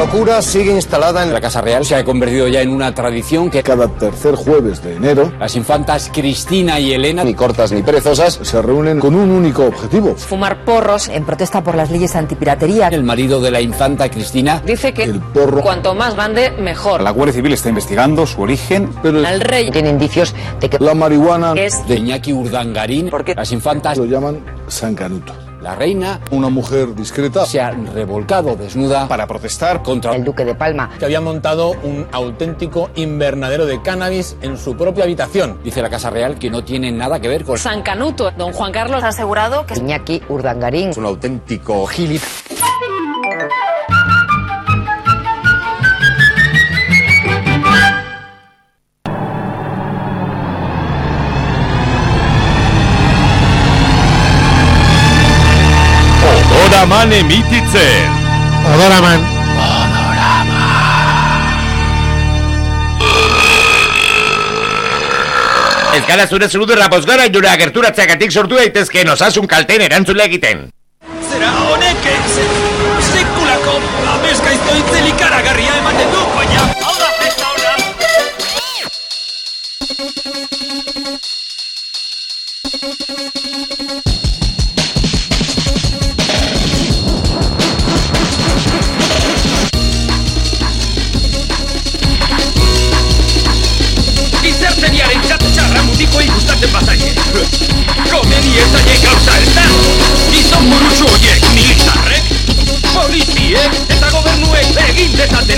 locura sigue instalada en La Casa Real se ha convertido ya en una tradición que Cada tercer jueves de enero las infantas Cristina y Elena ni cortas ni perezosas. se reúnen con un único objetivo. Fumar porros en protesta por las leyes antipiratería. el marido de la infanta Cristina Dice que El porro. cuanto más bande, mejor. La Guardia Civil está investigando su origen. Pero El rey Tiene indicios de que la marihuana es de Iñaki Urdangarín qué? las infantas lo llaman San Canuto. La reina Una mujer discreta se ha revolcado desnuda Para protestar contra el duque de Palma que había montado un auténtico invernadero de cannabis en su propia habitación. dice la Casa Real que no tiene nada que ver con San Canuto. Don Juan Carlos ha asegurado que Iñaki Urdangarín. un auténtico gilip. Odoraman emititzen. Odoraman. Ez gara zure zurudurra bozgara jura gerturatzeagatik sortu daitezkeen osasun kalten erantzule egiten. Zera honek ze, sekulako abeskaizto itzeli karagarria ematen du, baina hau da festa ona. Gizarteriaren txatxarra mutiko ikustatzen bazaie. Komeni ez zaie gauza ez da. Gizon burutsu horiek militarrek, poliziek eta gobernuek egin dezatela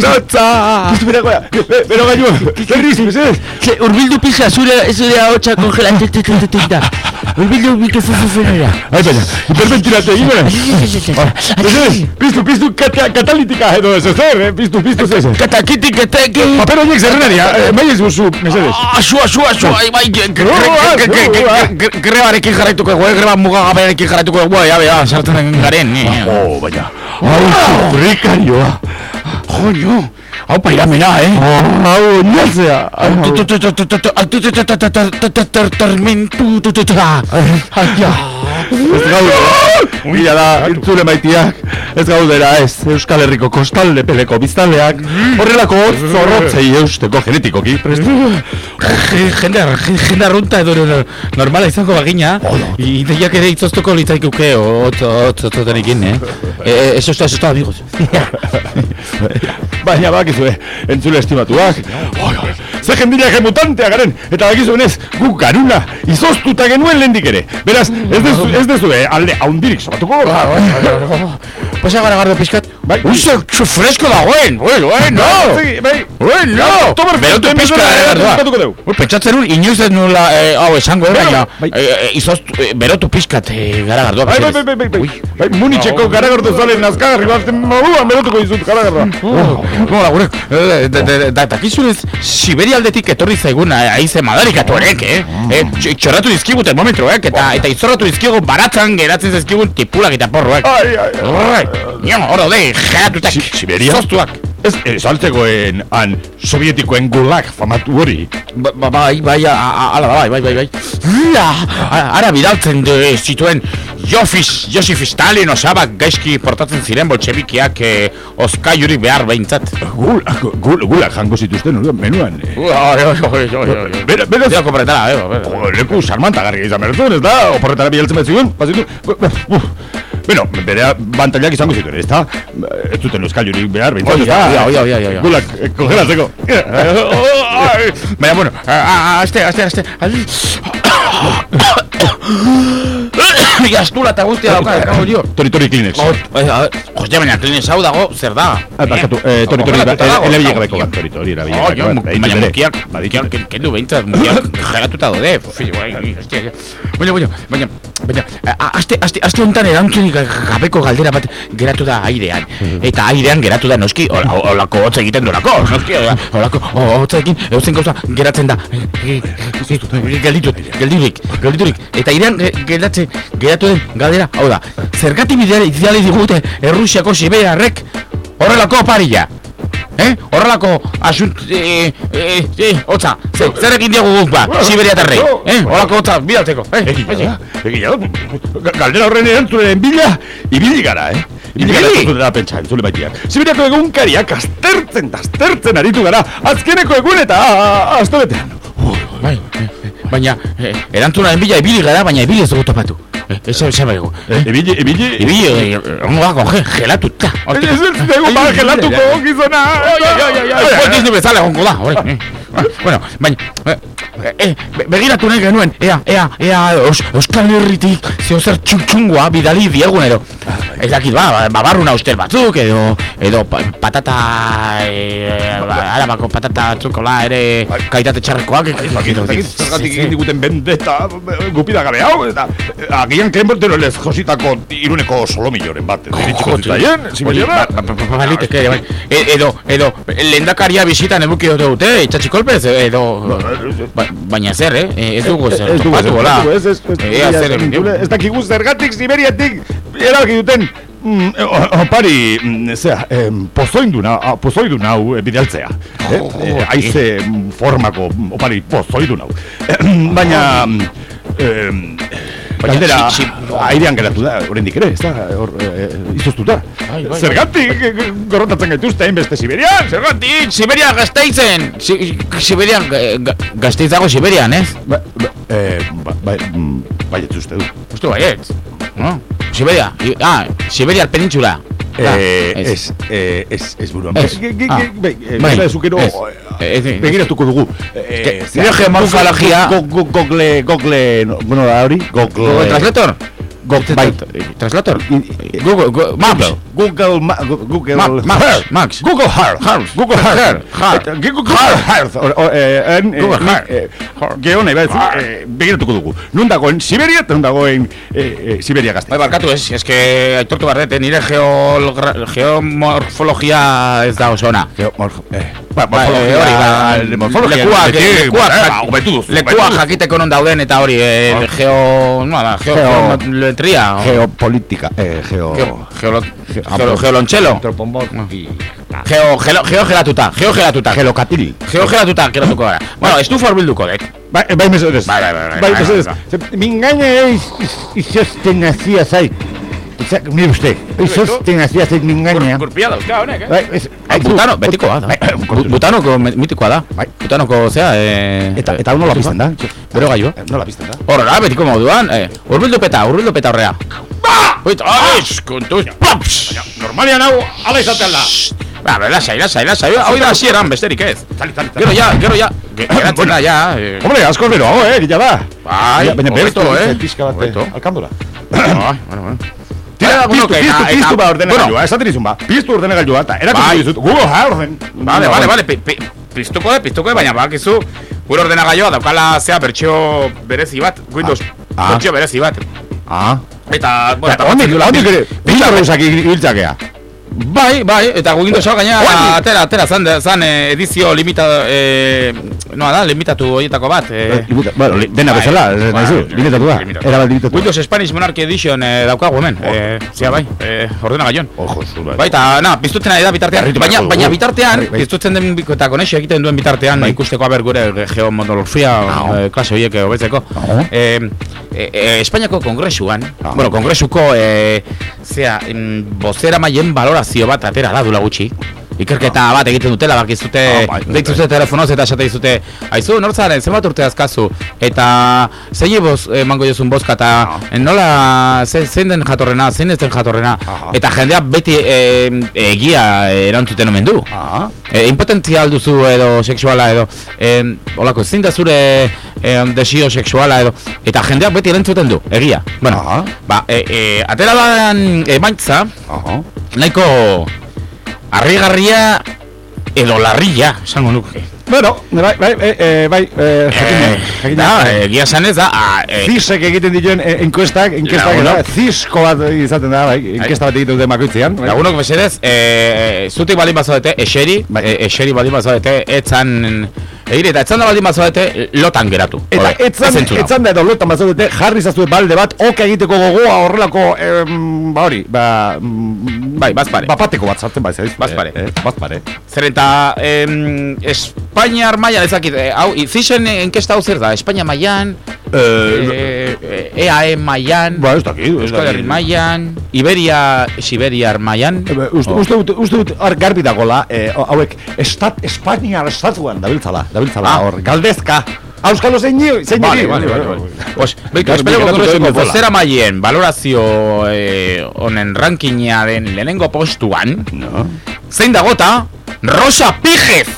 Gorotza! Bera goia, bero gaiua, berriz, mesedez. Urbildu pisa, zure, zure ahotsa kongelatzen, Urbildu mikrofonera. Ai, baina, hiperventilate egin bera. Mesedez, piztu, piztu, kata, katalitika edo ez zer, eh? Piztu, piztu ez zer. Katakitik eta eki. Paper horiek zerrenaria, mai ez guzu, mesedez. Asua, asua, asua, ai, bai, grebarekin jarraituko egu, greba mugagabearekin jarraituko egu, ya, bea, sartzen garen. Oh, baina, hau, 好牛！Hau pairamena, eh? Hau, nazea. Ez gaude, mila da, entzule maitiak, ez gaudera ez, Euskal Herriko kostalde peleko biztaleak, horrelako hotz zorrotzei eusteko genetikoki, prestu. Jende, jende arrunta edo no- normala izango bagina, ideiak ere itzoztuko litzaikuke, otz, otz, otz, otzarekin, eh? Eh, Eso está, bakizue, entzule estimatuak, oi, oi, ze jendileak mutantea garen, eta bakizuenez, guk garuna, izoztuta genuen lehendik ere. Beraz, ez dezu, ez dezu, eh, alde haundirik sobatuko. Pasa gara gardo pizkat. Bai, ze fresko dagoen, bueno, bueno. Bai, bai. Bueno, Oktober berotu Festen pizka, eh, gardoa. Ui, Pentsatzen un, inoiz ez nula, eh, hau esango, eh, baina, bai. eh, eh, izoztu, eh, berotu pizkat, eh, gara gardoa. Bai, bai, bai, bai, bai, bai, bai, Munitzeko garagordo zalen nazkagarri batzen moduan berotuko dizut garagarra. Nola, gure, eh, da- da- da- dakizunez, Siberia aldetik etorri zaigun eh, aize madarikatu horrek, eh? eh tx- txorratu dizkigu termometroek, eta, izorratu dizkigu baratzan geratzen zizkigun tipulak eta porroak. Ai, ai, ai. Horrek, nio, hor daude, geratutak, Si- Siberia? zoztuak. Ez, ez altzegoen han sovietikoen gulag famatu hori. Ba- ba- Bai, bai, ala, bai, bai, bai, bai. Ara bidaltzen de, zituen Jofis, Josif Stalin osabak gaizki portatzen ziren boltsebikiak eh, oskaiurik behar behintzat. Gul, gul, gulag jango zituzten menuan. eh. Bera, beraz, Dira kompretara, eh, leku sarmantagarria izan behar zuen, ez da? Oporretara bialtzen bat zigun. Bueno, bere bantailak izango zituen, ez da? Ez zuten euskailurik behar, behintzat, Oi, ez da? oi, oi, oi, oi, oi. Gulak, eh, kongelatzeko. Baina, bueno, aste, aste, aste. Gaztula eta guztia dauka, kago dio. Tori, tori Kleenex. Hostia, baina klines hau dago, zer da? Ah, Barkatu, eh, tori, tori, dago. elebile gabeko bat, tori, tori, erabile Oh, jo, gabeko bat. baina mukiak, mukiak, ken- kendu behintzat, mukiak geratuta daude. Fi, bai, hostia. Baina, baina, baina, baina, aste, aste, aste honetan erantzunik gabeko galdera bat geratu da airean. Eta airean geratu da noski, hola- holako hotz egiten durako, noski, hola- holako ho- hotzekin, eutzen gauza geratzen da. Gelditut, geldirik, gelditurik. Eta airean eh, geratzen, geratu den galdera, hau da, zergati bidea ideali digute Errusiako Siberiarrek horrelako oparia. Eh? Horrelako asunt... Eh, eh, eh, hotza, ze, zer egin diegu guk ba, Siberiatarrei, eh? Horrelako hotza, bidalteko, eh? Egia da, egia da. Ga- Galdera horren erantzunen bila, ibili gara, eh? Ibili gara pentsa, entzule baitiak. Siberiako egunkariak aztertzen, aztertzen aritu gara, azkeneko egun eta a- astebetean. Bai, eh, eh, baina, eh, erantzunaren bila ibili gara, baina ibili ez dugu topatu. Ez ez bego. Eh, Ibili, ibili... Ibili, eh, ongo dago, je, gelatuta. Ez ez dugu ba gelatuko gizona. Walt Disney bezala egongo da, hori. eh. Bueno, baina, eh, eh, be- begiratu nahi genuen, ea, ea, ea, Eus- Euskal Herritik zeo zer txuntxungoa bidali diegunero. Ez dakit, ba, ba, babarruna ustel batzuk, edo, edo pa- patata, eh, ba, arabako patata txukola ere kaitate txarrekoak. ez dakit. Zergatik egin diguten bendeta gupida gabe hau, eta agian Ken Bortero jositako iruneko solomilloren bat. Ba- ba- ba- Baliteke, bai. E- Edo, edo, lehendakaria bisitan eduki dute dute, kolpez, edo... Ba- Baina zer, eh? Ez dugu zer, Ez dugu topatu, topatu, ez, ez, ez, zer egin dugu. ez dakigu zergatik Siberiatik erabaki duten mm, o- opari, mm, zera, em, pozoinduna, a- pozoidun hau eh, bidaltzea. Eh? Eh, Aize mm, formako mm, opari pozoidun hau. Baina, mm, em, Galdera, si- airean geratu da, oraindik ere, ez da, hor, eh, izoztuta. Bai, bai, Zergatik eh, gorrotatzen gaituzte hainbeste Siberian? Zergatik, Siberia gazteizen! Si, Siberia, gazteiz dago Siberian, ez? Ba, ba, eh, ba, ba, baietz uste du. Uste baietz, no? Siberia, ah, Siberia penintzula. Eh, ez, eh, ez, ez buruan. Ez. Ah. bai, eh, Bai. Ez. eh, Ez, ez. begiratuko dugu. Eh, nire geomorfologia- go- go- go- Google, Google, no, bueno, hori? Google Translator? Go- bai. Translator? Google, Google, Maps. Google, ma, Google, Ma- Maps, Earth. Maps. Google Earth. Earth. Google Earth. Earth. Google Earth. Eh, Google Earth. Geo nahi bat, eh, begiratuko dugu. Nun dagoen Siberia, eta nun dagoen eh, eh, Siberia gazte. Bai, barkatu ez, ez que aitortu barret, nire geomorfologia ez da oso ona. Geo, morfo, eh, ba, Bai, morfologia, hori, ba, morfologia, lekuak, lekuak, eh, ba, lekuak duzu. jakiteko non dauden eta hori, eh, geo, no, da, geo, Geo- geometria, Geopolítica, eh, geo... geo, geolo, Ge- geolo, geolontxelo. Geo, geo, geo gelatuta, geo gelatuta. Gelokatil. Geo gelatuta, gelatuko gara. Bueno, estufa horbilduko dut. Bai, bai, mesedez. Bai, bai, bai, bai, Bai, bai, mesedez. bai, Mingaina eiz, izosten nazia zait. Izak, nire uste, izosten nazia zait mingaina. Gurpia dauzka honek, eh? Bai, ez, Ai, butano, betikoa da. Bai, Bu- Butanoko mitikoa da. Bai. Butanoko, zea, eh... Eta, eta nola pizten da? Bero gailua. Nola pizten da? Horrela, betiko moduan, eh, urbildu peta, urbildu peta horrea. Ba! Oita, aiz, kontuz, paps! Normalian hau, ala izatean da. Ba, ba, lasai, lasai, lasai, hau da hasieran besterik ez. Tali, tali, tali. Gero ja, gero ja, ge- geratzen da, ja. eh. Hombre, asko hau, eh, gila da. Bai, Baina beresto, eh. eh? Pizka bat, eh, alkandora. Bai, bueno, bueno. Tira, Bueno, piztu, que piztu, piztu ba ordenegailua, bueno. esaten izun ba. Piztu ordenegailua, eta erakutu Bai. dizut. Google, ha, orden. Vale, vale, vale, pi- pi- piztuko de, piztuko de, baina bakizu gure ordenagailoa daukala zea bertsio berezi bat, Windows Ah. bertsio berezi bat. Ah. Eta, bueno, Eta hondik duela- ere, piztu ibiltzakea. Bai, bai, eta Windowsa gaina Oaini. atera, atera zan, zan eh, edizio limita, eh, noa da, limitatu horietako bat. Eh, Bueno, li- dena Bai, bezala, bai, nahizu, limitatu da. Era bat limitatu. Windows Spanish Monarchy Edition eh, daukagu hemen, eh, zia bai, eh, ordenagailoan. Ojo, zura. Bai, eta, na, piztutzen ari da bitartean, baina, baina bitartean, Harri- bai. piztutzen den eta konexio egiten duen bitartean, ikusteko aber gure geomodología Ah. eh, klase horiek hobetzeko. Ah. Eh, eh, eh, Espainiako kongresuan, bueno, kongresuko, eh, zea, bozera maien balorazio bat atera da dula gutxi. Ikerketa bat egiten dutela, bakizute, Ah, bai, bai, zute telefonoz eta esate dizute, aizu, nortzaren, zenbat urte azkazu, eta zein boz, emango jozun bozka, eta nola, ze, zein den jatorrena, zein ez den jatorrena, Aha. eta jendea beti e, egia erantzuten omen du. Ah. E, impotentzia alduzu edo sexuala edo e, Olako, zein da zure e, desio sexuala edo Eta jendeak beti erantzuten du, egia Bueno, Aha. ba, e, e, atera dan emaitza Aha. Nahiko Arrigarria Edo larria, esango nuke Bueno, bai, bai, eh, bai, eh, jakina, jakina. da, egia sanez da a, e, Zisek egiten dituen enkuestak, Lagunok. eta zisko bat izaten da, bai, inkesta bat egiten dute makoitzean. bai. Lagunok mesedez, e, zutik baldin bazoete, eseri, Bai. e, eseri baldin bazoete, etzan, egire, eta etzan da baldin bazoete, lotan geratu. Eta etzan, ez etzan da edo lotan bazaude jarri zazue balde bat, oka egiteko gogoa horrelako, em, ba hori, ba... Bai, bazpare. Bapateko bat sartzen bai, zaiz. Bazpare. Eh, bazpare. Zer eta em, Espainiar mailan ezakit, eh, hau, zisen enkesta hau zer da, Espainia mailan, Eh, eh, EAE mailan, ba, ez dakit, ez Euskal Herri dakit. mailan, Iberia, Siberiar mailan, Eh, ba, Uste, uste, dut- uste dut hor garbi dagola, eh, hauek estat, Espainiar estatuan dabiltzala, dabiltzala Ah. hor, galdezka. Auskalo zein nio, zein Vale, nio. vale, vale, vale. Pues, beiko, Garbi espero kongresuko den bezala. bozera maien valorazio eh, honen rankingaren lehenengo postuan, No. zein dagota, Rosa Píjez!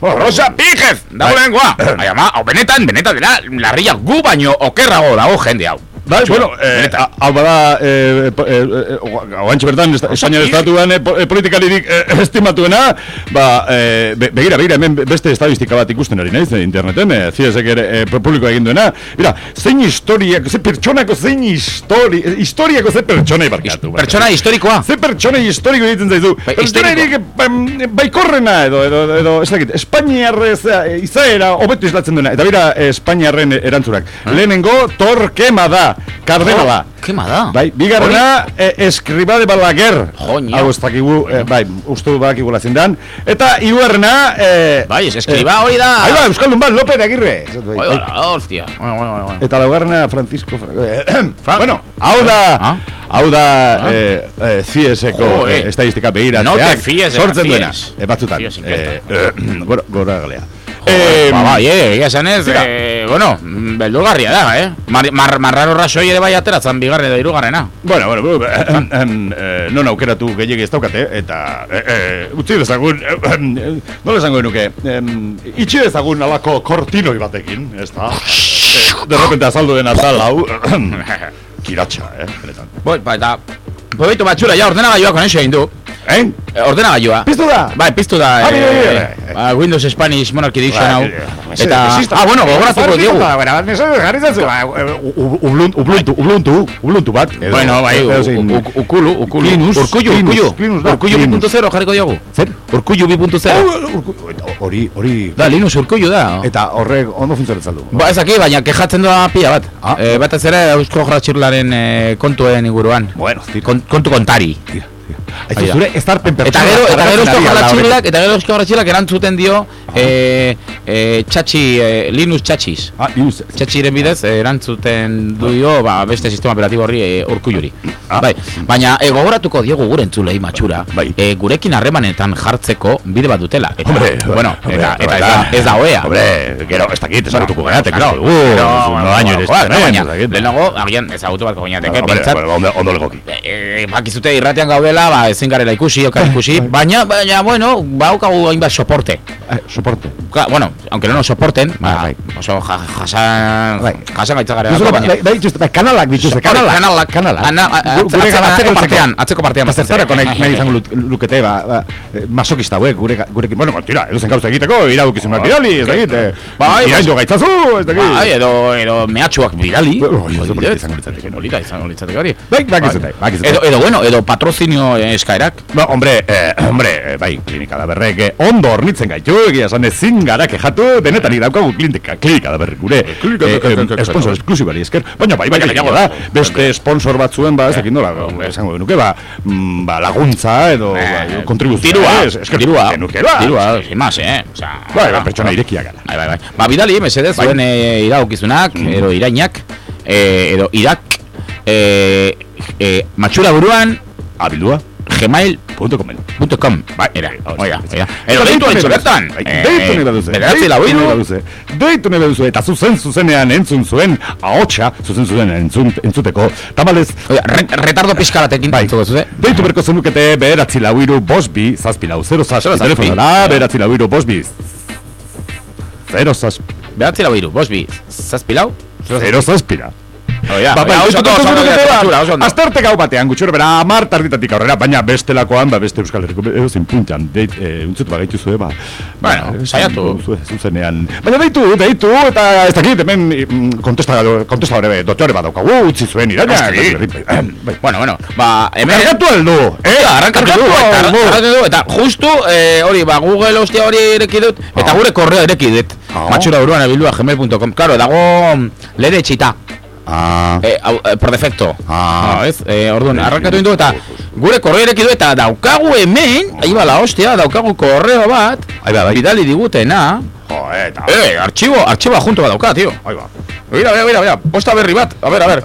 Oh, Rosa Píjez! Dago Bai. lehenkoa! Baina ma, hau benetan, benetan dela, larria gu baino okerrago dago jende hau. Bai, bueno, eh, hau bada, eh, eh, eh, hauantxe bertan, Espainiar estatuan eh, po- eh, politikaririk eh, estimatuena, ba, eh, be- begira, begira, hemen beste estadistika bat ikusten ari naiz, eh, interneten, eh, ziesek ere eh, publiko egin duena, mira, zein historiak, ze pertsonako zein histori, eh, historiako ze pertsonai barkatu. Pertsona historikoa. Ze pertsonei historiko egiten zaizu. Bai, Pertsonairik em, baikorrena edo, edo, edo, ez dakit, Espainiarrez eh, izaera hobetu islatzen duena. Eta bira, eh, Espainiarren erantzurak. Lehenengo, torkema da, kardenala. Oh, Kema da. Bai, bigarrena, eh, escriba de Balaguer. Joño. Hau ez dakigu, eh, bai, uste du badakigula zindan. Eta hirugarrena, eh, Bai, es escriba hori da. Ahí va, Euskaldun bat, Lope de Aguirre. Bai, bai, hostia. Bueno, bueno, bueno. Eta laugarrena Francisco eh, Bueno, hau da Ah. Hau da eh, eh, CIESeko Jo, eh, eh. estadistika begira No te la Sortzen duena eh, Batzutan CIES eh, eh, Gora, gora galea Eh, Eh, ba, bai, eh, egia esanez, Tira. eh, bueno, beldurgarria da, eh? Mar, mar, marraro rasoi ere bai ateratzen bigarren edo hirugarrena. Bueno, bueno, bueno eh, em, eh, non aukeratu gehiagi ez daukate Eta eh, eh, utzi dezagun eh, eh, Nola esango nuke em, Itxi dezagun alako kortinoi batekin Ez da eh, De repente azaldu den atal hau Kiratxa, eh, benetan Bai, ba, eta... Proiektu batxura, ja, ordenagailoa konexio egin du. Eh? Eh, Ordenagailoa. Piztu da? Bai, piztu da. Ah, mira, eh, mira. ba, Windows Spanish Monarchy Edition hau. Bai, Eta... Ah, bueno, gogoratuko diegu. Ubuntu, Ubuntu, Ubuntu, Ubuntu bat. edo- Bueno, bai, edo zein- u- u- ukulu, ukulu. Linux, Urkullu, urkullu. Da, Urkullu Linux. 2.0 jarriko diogu. Zer? Urkullu 2.0. Oh, urku- Hori, hori... Da, Linux urkullu da. Eta horrek ondo funtzionatzen du. Ba, ez aquí, baina kejatzen doa pila bat. Ah. Eh, batez ere Eusko Jratxirlaren eh, kontuen inguruan. Bueno, tira. Kon, kontu kontari. Tira, Ez zure ezarpen Eta pertsona gero, eta gero eusko eta gero eusko erantzuten dio eh, eh, txatxi, eh, Linux txatxiz. Ah, Linux. Txatxiren bidez eh, erantzuten dio, ba, beste sistema operatibo horri eh, urkulluri. Bai, baina eh, gogoratuko diegu gure entzulei matxura, Bai. eh, gurekin harremanetan jartzeko bide bat dutela. Eta, Hombre, bueno, hombre, eta, eta ez, da, oea. Hombre, gero, ez dakit, ezagutuko garate, Claro. Uh, no daño ez lehenago, agian ezagutu bat goginateke, Hombre, bintzat, bueno, ondo, ondo legoki. Eh, bakizute irratean gaudela, ba, ezin garela ikusi, okar ikusi, baina, baina, bueno, baukagu hainbat soporte. Eh, soporte. Ka, bueno, aunque no nos soporten, ba, bai. oso ja, jasan, Bai. jasan gaitza garela. Duzula, baina- bai, bai, dituzte, bai, kanalak dituzte, Hori, kanalak. kanalak, kanalak. Ana- Gure atzeko partean, atzeko partean. Ba, zertarako nahi, izango lukete, ba, ba, eh, masokista hauek, gure, gurekin, bueno, tira, edozen gauza egiteko, iragukizunak bidali, ez dakit, eh, Bai, iraino gaitzazu, ez dakit. Bai, edo, edo mehatxuak bidali. Bai, da izango litzateke. Polita izango litzateke hori. Bai, bakizute, bakizute. Edo, edo, bueno, edo patrozinio eh, eskaerak. No, hombre, eh, hombre, eh, bai, klinika da berrek eh, ondo hornitzen gaitu, egia esan ezin gara kejatu, denetan iraukagu klinika, klinika da berrek gure, Klinika, eh, klinika, eh, klinika, sponsor esklusibari esker, baina bai, bai, gehiago gehiago da, beste sponsor batzuen, ba, ez dakit nola, esango genuke, ba, mm, ba, laguntza edo Eh, ba, kontribuzioa, Dirua, esker dirua, genuke, ba. dirua, sin más, eh? O sea, Bai, ba, pertsona irekia gara. Bai, bai, bai. Ba, bidali, mesedez, Bai. zuen e, iragokizunak, Mm. edo irainak, e, edo irak, e, e, matxura buruan, Abildua, gmail.com. Bai, era, oia, oia. Edo deitu nahi haitxo bertan. Bai, Deitu nahi baduzu. Bederatzi lau baduzu. Deitu nahi baduzu. Eta zuzen zuzenean entzun zuen ahotsa, zuzen zuen entzun, entzuteko. Tamalez, Oia, re, retardo pixka batekin Bai. entzuko zuze. Deitu berko zenukete beheratzi lau hiru bosbi, zazpi lau, zero zazpi, zazpi. telefonora, beheratzi lau hiru bosbi, zero zazpi, Behatzi lau iru, bosbi, zazpi lau. zero zazpira. Oia, Ba, bai, oso ba. Astarte gau batean, gutxore bera, amar tarditatik aurrera, baina bestelakoan, ba, beste Euskal Herriko, edo zin puntan, deit, e, untzutu bagaitu zue, ba. Bueno, ba, saiatu. Zuzenean. Baina deitu, deitu, eta ez dakit, hemen mm, kontesta, kontesta hori, dotore badaukagu, utzi zuen iraina. Noski. bai. Bueno, bueno, ba, hemen... Kargatu aldu, eh? Eta, arrankatu du, eta, aldu. arrankatu du, eta justu, eh, hori, ba, Google hostia hori ireki dut, eta gure korreo ireki dut. Ah. Matxura buruan abildua gmail.com. Claro, dago lere etxita, Ah, au, eh, por defecto. Ah. Ah, ez? Eh, orduan, arrankatu du eta gure korreo ireki du, eta daukagu hemen, ahi bala, hostia, daukagu korreo bat, Ahí va, bai. bidali digutena, jo, eta... eh, archibo, archibo junto bat dauka, tío. Ahí va. Mira, mira, mira, mira, posta berri bat, a ver, a ver.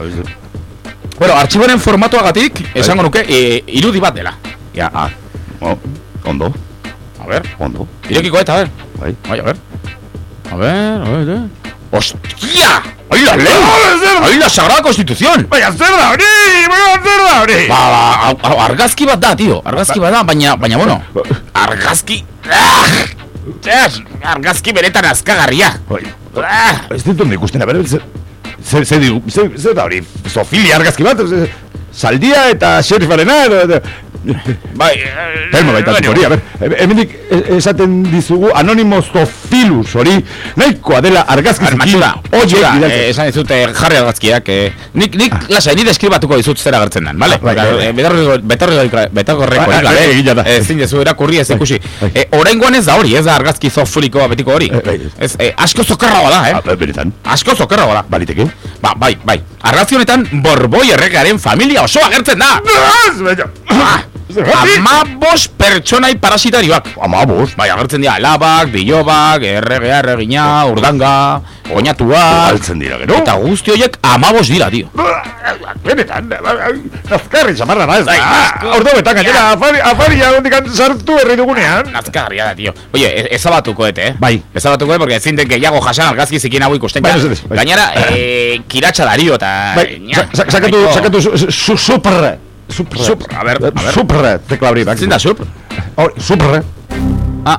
Bueno, artxiboren formatuagatik, esango nuke, e, irudi bat dela. Ja, ah, oh, ondo, A ver, ondo, irekiko eta, a ver. bai. Bai, a ver. A ver, a ver, a ver. ¡Hostia! ¡Ahí la ley! ¡Ahí la Sagrada Constitución! Baina zer da hori, baina zer da hori. Ba, ba, argazki bat da, tío. Argazki bat da, baina, baina, bueno. Argazki... Ah! Txas, argazki beretan azkagarria. Bai, Ah! ez ditut ikusten, a zer, zer, zer, zer, zer da hori, zofilia argazki bat, saldia eta sherifarena, edo, edo, Bai, Telmo baita bueno. hori, a ber, e- hemendik e- esaten dizugu anonimo zofilus hori, nahikoa dela argazki eh, eh, esan dizut eh, jarri argazkiak, eh, nik, nik, lasai, ni deskribatuko dizut zer agertzen den, vale? Ah, bai, bai, bai. Betarreko, betarreko, betarreko, Bai, bai, egila da. ezin dezu erakurri ez ikusi. bai. Eh, Oraingoan ez da hori, ez da argazki zofulikoa betiko hori. Eh, bai. Ez, eh, asko zokarragoa da, eh? Ah, benetan, Asko zokarragoa da. baliteke? Ba, bai, bai. Argazki honetan Borboi erregaren familia osoa agertzen da. Ah, Ama bos pertsonai parasitarioak. Ama bost, Bai, agertzen dira alabak, bilobak, erregea, erregina, urdanga, oinatuak, altzen dira gero. eta guzti horiek amabos dira, tio. Benetan, nazkarri zamarra da ez da. Ordo betan gainera, afari, afari jagondik sartu herri dugunean. Nazkagarria da, tio. Oye, e- ezabatuko dut, eh? Bai. Ezabatuko dut, porque ezin den gehiago jasan argazki zikin hau ikusten. Bai. Gainera, eh, kiratxa dario, eta... Bai, sakatu, sakatu, su- su- super, super, Super, a ver, a ver. super, tekla hori, bak. Zein da, sup? Hori, super, Ah,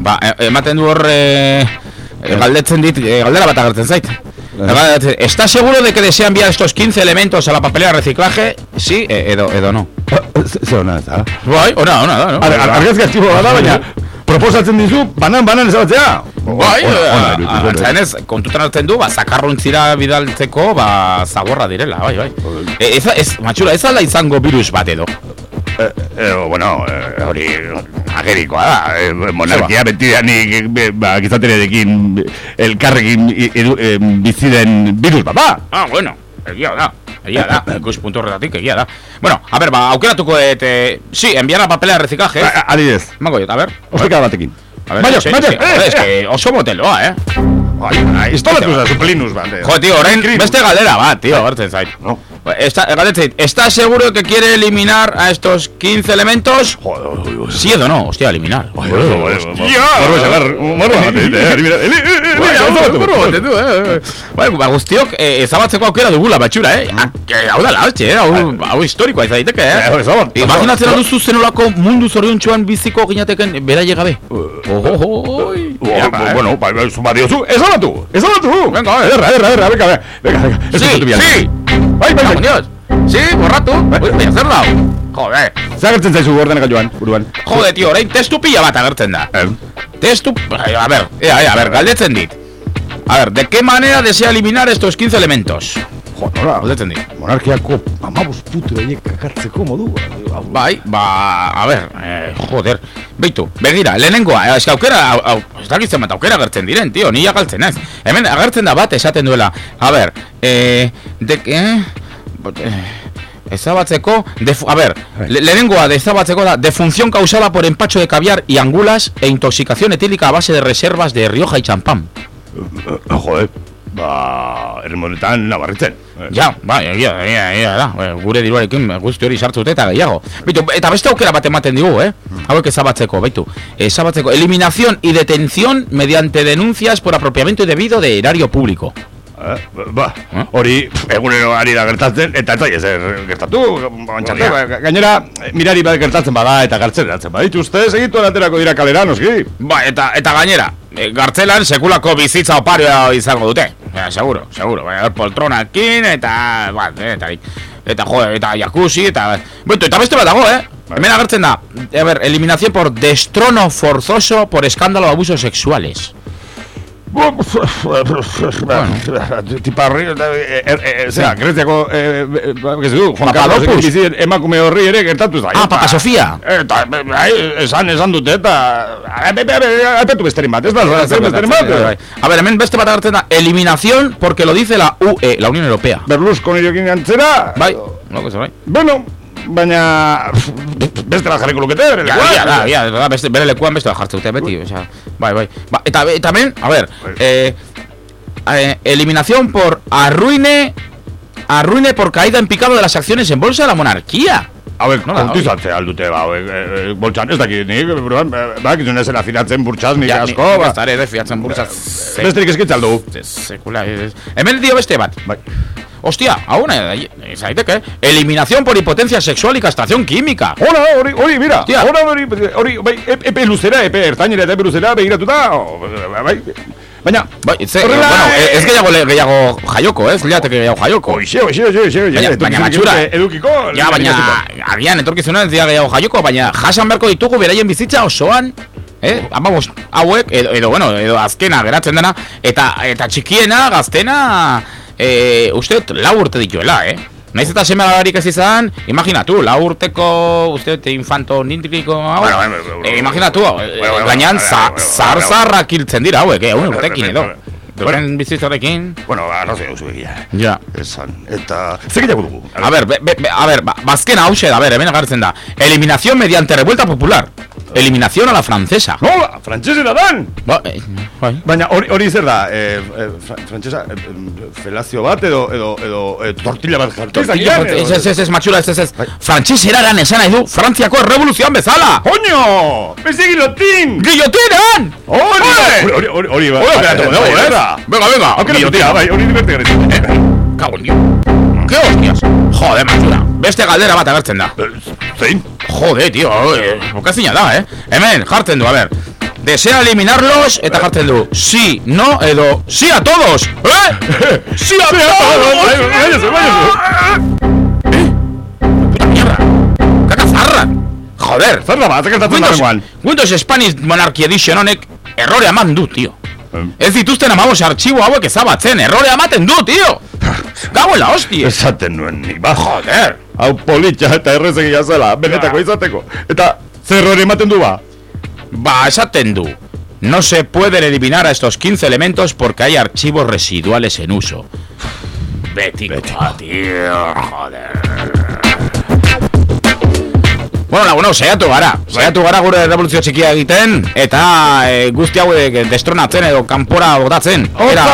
ba, e- ematen du hor, eh, eh, galdetzen dit, eh, galdera bat agertzen zait. Galdetzen, ¿Está seguro de que desea enviar estos 15 elementos a la papelera de reciclaje? Sí, eh, edo, edo no. Zer hona ez da? Bai, ona, ona da, no? Ar- ar- Argazki aktibo bada, baina proposatzen dizu, banan, banan ezabatzea. Bai, eh, iruditzen zait. antza denez, kontutan hartzen du, ba, zakarrontzira bidaltzeko, ba, zagorra direla, bai, bai. E, ez, ez, matxura, ez ala izango virus bat edo. Eh, eh, bueno, hori agerikoa da. Eh, monarkia beti danik, eh, ba, gizaterekin elkarrekin bizi den virus bat da. Ah, bueno. Egia da. Egia da, ikus puntu horretatik, egia da. Bueno, a ver, ba, aukeratuko et, eh, sí, enviar a papelera reciclaje. A- Adidez, Mango, a ver. ostika batekin. A ver, Baina, sí, sí, joder, eh, es que oso moteloa, eh. Bai, bai, instalatu zazu plinus bat. eh. Jo, tío, orain beste galdera bat, tío, agertzen zait. No. Está, galdetzen zait, ¿estás seguro que quiere eliminar a estos 15 elementos? Joder, oi, oi, Sí edo no, hostia, eliminar. oi, oi, oi, oi, Morro esagar, morro bat, eh, eh, elimina- eli- eli- Bai, hau da, instalatu. burro baten du, eh, eh. Bai, ba, guztiok eh, ezabatzeko aukera dugula batxura, eh? Ah, que, hau da lautxe, eh? Hau, hau historikoa izan daiteke, Eh, eh? ezabat- Imaginatzen alduzu zenolako mundu zoriontsuan biziko ginateken beraie gabe. Oho, oi. Oh, Ja, ba, eh. Bueno, bai, bai, zuma diozu, esalatu, esalatu. Venga, eh. Erra, erra, erra, venga, venga, venga. Sí, eskutu bian. sí. Bai, bai, bai. Dios. Sí, borratu. Ui, bai, zer da? Joder. Zagertzen zaizu ordenaka joan, buruan. Jode, tío, orain testu pila bat agertzen da. Eh, Testu... A ver, ea, ea, a ver, galdetzen dit. A ver, ¿de qué manera desea eliminar estos 15 elementos? Galdetzen dit. monarkiako amabuz putu horiek kakartzeko modua. Bai, ba, a ver, eh, joder. Beitu, begira, lehenengoa, eh, eska aukera, au, ez dakitzen bat aukera agertzen diren, tio, ni agaltzen ez. Hemen agertzen da bat esaten duela. A ver, eh, de que... Ezabatzeko, defu- a ver, le- lehenengoa de ezabatzeko da defunción causada por empacho de caviar y angulas e intoxicación etílica a base de reservas de Rioja y champán. Joder, ba, erremonetan nabarritzen. Eh, Ja, bai, egia, egia, egia da. Eh, Gure diruarekin guzti hori sartu eta gehiago. Bitu, eta beste aukera bat ematen digu, eh? Hauek ezabatzeko, baitu. Ezabatzeko, eliminación y detención mediante denuncias por apropiamiento indebido de erario público. Eh, ba, hori egunero ari da gertatzen, eta ez da ezer gertatu, bantxatu, ba, gainera, mirari bat gertatzen bada eta gartzeratzen badituzte, segitu aterako dira kalera, noski. Ba, eta, eta gainera, eh, gartzelan sekulako bizitza oparioa izango dute. Ja, seguro, seguro. Bai, poltronakin eta, ba, eta, eta, jo, eta jacuzzi, eta... Beto, eta beste bat dago, eh? Hemen agertzen da, a ver, eliminación por destrono forzoso por escándalo abusos sexuales. Tiparri, zera, greziako, eh, eh, ez du, Juan. Carlos bizi emakume horri ere gertatu zaio. Ah, Papa Sofia. Eta, bai, esan, esan dute, eta... Alpetu besterin bat, ez da, besterin bat. A ver, hemen beste bat agertzen da, eliminación porque lo dice la UE, la Unión Europea. Berlusconirekin antzera, Bai, no, bai. bueno, baina beste bat jarriko lukete, bere lekuan. ja, ja, beste, bere lekuan beste bat jartzen dute beti, osea, bai, bai. Ba, eta, eta a ver, eh, eh, eliminación por arruine, arruine por caída en picado de las acciones en bolsa de la monarquía. Hauek Nola, kontizatze aldute, ba, hauek, eh, eh, boltsan, ez dakit, nik, buruan, ba, gizun burtsaz, nik Ja, asko, ni- ba, Ez besterik eskitza aldu. Sekula, ez- hemen dio beste bat. Bai. Hostia, hau nahi, ez daiteke, eliminación por impotencia sexual y castración química. Hora, hori, hori, mira, Hostia. hora, hori, hori, bai, epe, luzera, epe ertainera eta epe luzera begiratuta, o, bai, baina, Bai, ze, Horrela, bueno, eh, ez gehiago, gehiago jaioko, ez? Liateke gehiago jaioko. oixe, oixe, oixe, oixe, Baina- oixe, baina matxura, edukiko, Ja, baina, agian, etorkizunan ez dira gehiago jaioko, baina jasan beharko ditugu beraien bizitza osoan, eh? Amabos, hauek, edo, edo, bueno, edo azkena geratzen dena, eta, eta txikiena, gaztena, eh, uste, dut lau urte dituela, eh? Naiz eta seme alabarik ez izan, imaginatu, lau urteko, uste, dut, infanto nintriko, hau, Bueno, bueno, bueno, eh, imaginatu, eh, bueno, bueno, gainean, bueno, za- bueno, zar bueno, zarrak hiltzen dira, hauek, un Bueno, urtekin edo. Bueno, bueno. Bizitzarekin, Bueno, arrazoi hau egia. ja. Esan, eta, gehiago dugu? A ver, be, be, a ver, ba, bazken hause da, a ver, hemen agertzen da. Eliminación mediante revuelta popular. Eliminación a la francesa. Nola, frantzesera dan! Ba, eh, bai. Baina hori hori zer da, eh, eh, fra- frantsesa, eh, eh, felazio bat edo, edo, edo eh, tortilla bat jartu. Tortilla, ez, ez, ez, ez, matxura, ez, ez, ez. Frantzeseraran esan nahi du, Frantziako revoluzioan bezala! Coño! Beste gilotin! ¡Guillotinan! Hori! Hori, hori, hori, ba- Hori, esperatu, bai, dugu, bai, eh? bai. Venga, venga, Aukera guillotina. guillotina, bai, hori diverte garen. Cago en Dios. ¿Qué hostias? Joder, matxura. Beste galdera bat agertzen da. Zein? Joder, tío, eh, bokazina da, eh? Hemen, jartzen du, a ver. Desea eliminarlos eta jartzen du Sí, no, edo Sí a todos ¿Eh? Sí a todos Kaka zarra Joder Zer da bat, Windows, Spanish Monarchy Edition honek Errore eman du, tío Ez dituzten amabos artxibo hauek ezabatzen Errore amaten du, tío Gago en la hostia Esaten nuen nik, ba. Joder Hau politxa eta errezegia zela, benetako izateko. Eta zer hori ematen du ba? Va, esaten du No se pueden eliminar a estos 15 elementos porque hay archivos residuales en uso. Betikoa, tío, joder. Bueno, laguno, saiatu gara. Saiatu gara gure revoluzio txikia egiten eta e, guzti hauek destronatzen edo kanpora botatzen. Era,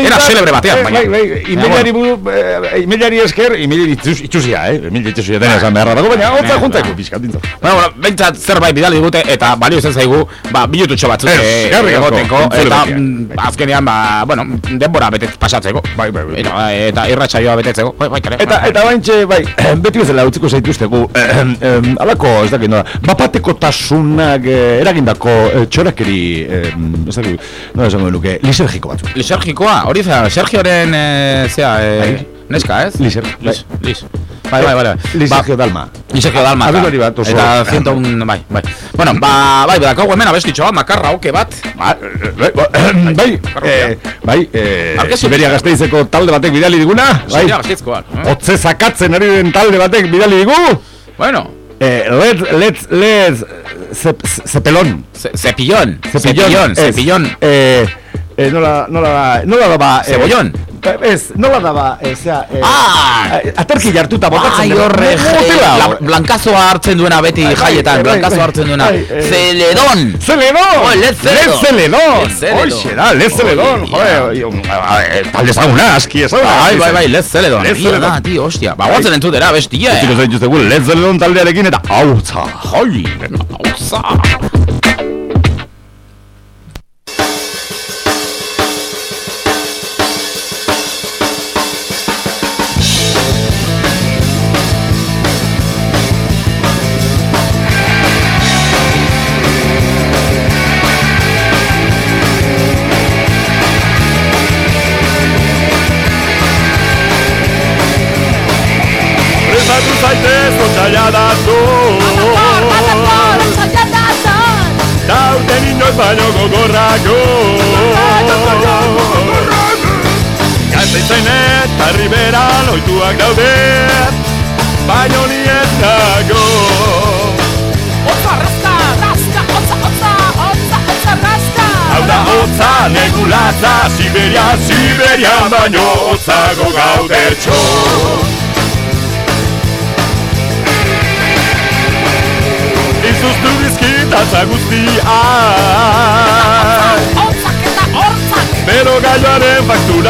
era celebre batean, baina. Bai, bai, imeliari buru, eh, imeliari esker, imeliari itxus, itxusia, eh? Imeliari itxusia dena esan beharra dago, baina hotza juntaiko pizkat dintza. Bueno, bueno, bentsat zerbait bidali digute eta balio zen zaigu, ba, minututxo batzuk eh, egoteko eta mm, azkenean, ba, bueno, denbora betet pasatzeko. Bai, bai, bai. Eta, eta irratsaioa betetzeko. Bai, bai. Eta, eta baintxe, bai, beti bezala utziko zaituztegu, eh, alako, ez dakit nola, bapateko tasunak eh, eragindako eh, txorakeri, eh, ez dakit, nola esango nuke, lisergiko batzuk. Lisergikoa, hori zera, Sergioren, eh, zea, eh, neska, ez? Liser, Lis, lis. Bai, bai, bai. bai. Lisergio Dalma. Lisergio Dalma. Abelari bat oso- Eta 101, bai, bai. Bueno, ba, bai, badakago hemen abestitxo bat, makarra oke bat. Ba, eh, bai, ba, bai, eh, bai, eh, Siberia gazteizeko talde batek bidali diguna, bai, Siberia Gasteizkoak, eh? Otze zakatzen ari den talde batek bidali digu, Bueno, eh, let's, let's, let's, zep- zepelon. ce- cepillón, Cepillón, cepillón, cepillón. Eh, eh, nola, nola, nola daba... eh, Cebollón. Ez, nola daba, eh, zera... Eh, Ah! Aterki jartuta botatzen. Dela. horre, blankazoa hartzen duena beti Bai, bai, jaietan, bai, blankazoa hartzen duena. Celedón! Zeledon! Oh, Led Zeledon. Led Zeledon! Led Zeledon. Hoxe da, Led Zeledon! Joder, jo, eh, talde ezaguna, aski ezaguna. Bai, bai, bai, Led Zeledon. Led Egia Zeledon. da, tío, hostia. Ba, guatzen entzutera, bestia. Utziko zaituztegu Led Zeledon taldearekin eta hautza. Joi, hauza.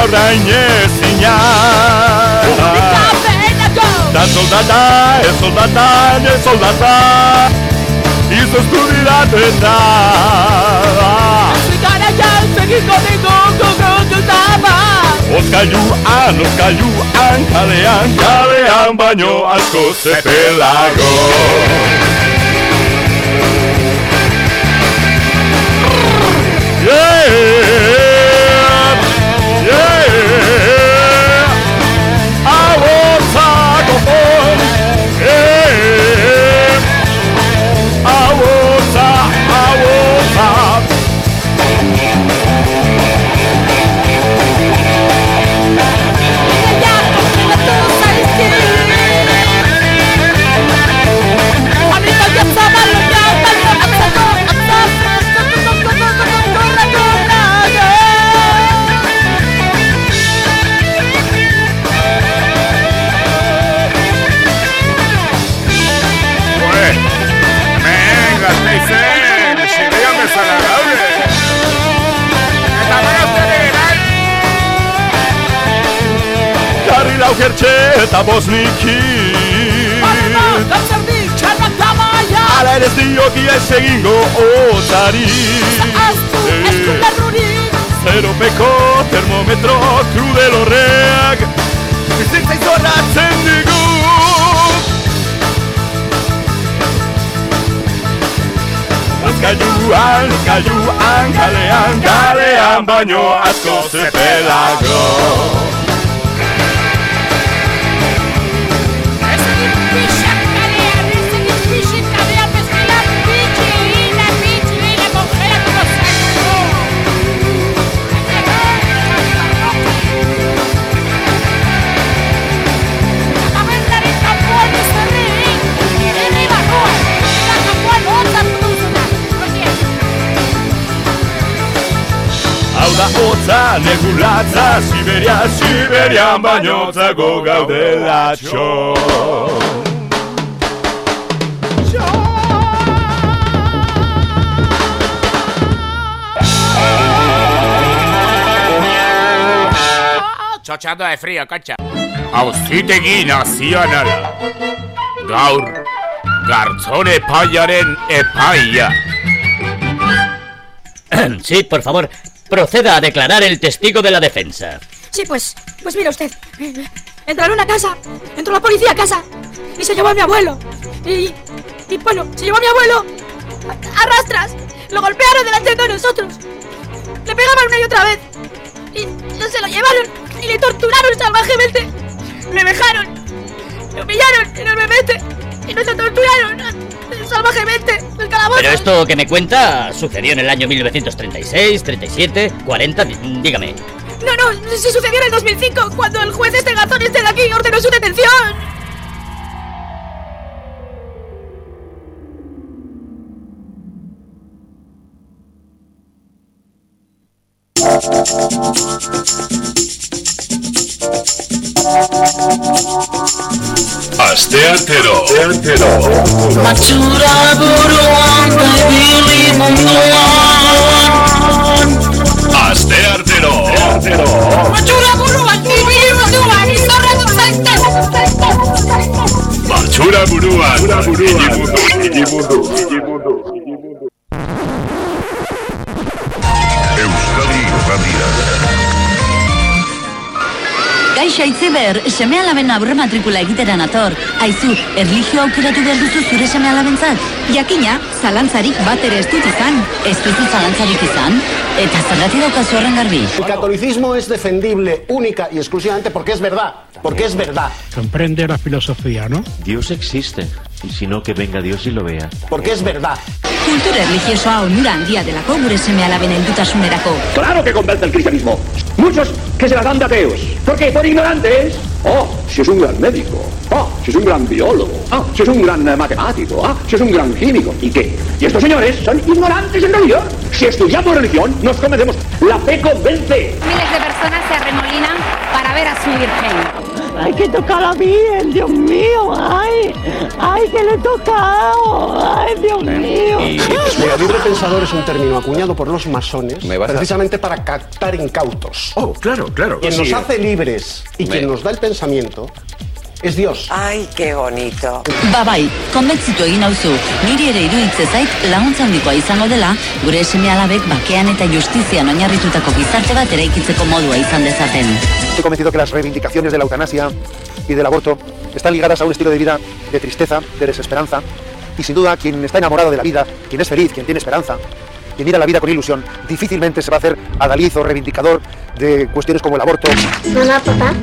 Ordain ezina. Da soldata, ez soldata, ez soldata. Izuztu dirateta Oskailuan, oskailuan, kalean, kalean baino asko zepelago Gailuan, kalean, kalean Baino asko zepelago da hotza, negulatza, Siberia, Siberian bainotzako gaudelatxo Txotxando de frío, concha. Auzitegi nazionala. Gaur Gartzon epaiaren epaia. Sí, por favor, proceda a declarar el testigo de la defensa. Sí, pues, pues mira usted. Entró en una casa, entró la policía a casa y se llevó a mi abuelo. Y, y bueno, se llevó a mi abuelo a, a rastras. Lo golpearon delante de nosotros. Le pegaban una y otra vez. Y se lo llevaron y le torturaron salvajemente. Le dejaron, le humillaron enormemente y nos torturaron salvajemente en el calabozo. Pero esto que me cuenta sucedió en el año 1936, 37, 40, dí- dígame. No, no, si sucedió en el 2005, cuando el juez este gazón este de aquí ordenó su detención. Asteartero Matxura buruan da ibili munduan Asteartero Matxura buruan da ibili munduan Izorratu zaiten Matxura buruan Igimundu Igimundu Euskadi Kaixo Itziber, seme alaben aurre matrikula egitera nator. Aizu, erlijio aukeratu behar duzu zure seme alabentzat? Jakina, zalantzarik bat ere ez dut izan. Ez duzu zalantzarik izan? Eta zergatik daukazu horren garbi? El catolicismo es defendible única y exclusivamente porque es verdad. Porque es verdad. Comprende la filosofía, ¿no? Dios existe, y si no, que venga Dios y lo vea. Porque es verdad. Kultura erlijiosoa onura handia delako gure seme alaben heldutasunerako. Claro que convence el cristianismo. Muchos que se la dan de ateos. ¿Por qué? Por ignorantes. Oh, si es un gran médico. Oh, si es un gran biólogo. Ah, si es un gran eh, matemático. Ah, si es un gran químico. ¿Y qué? Y estos señores son ignorantes en religión. Si estudiamos religión, nos convencemos. La fe convence. Miles de personas se arremolinan para ver a su virgen. Hay que tocar a bien, Dios mío, ay, ay, que le he tocado, ay, Dios mío. Mira, libre pensador es un término acuñado por los masones precisamente para captar incautos. Oh, claro, claro. Quien nos hace libres y quien nos da el pensamiento es Dios. Ay, qué bonito. Ba bai, konbentzitu egin nauzu, niri ere iruditze zait laguntza handikoa izango dela, gure seme alabek bakean eta justizian oinarritutako gizarte bat eraikitzeko modua izan dezaten. Estoy convencido que las reivindicaciones de la eutanasia y del aborto están ligadas a un estilo de vida de tristeza, de desesperanza. Y sin duda, quien está enamorado de la vida, quien es feliz, quien tiene esperanza, quien mira la vida con ilusión, difícilmente se va a hacer adaliz o reivindicador de cuestiones como el aborto. Mamá, papá.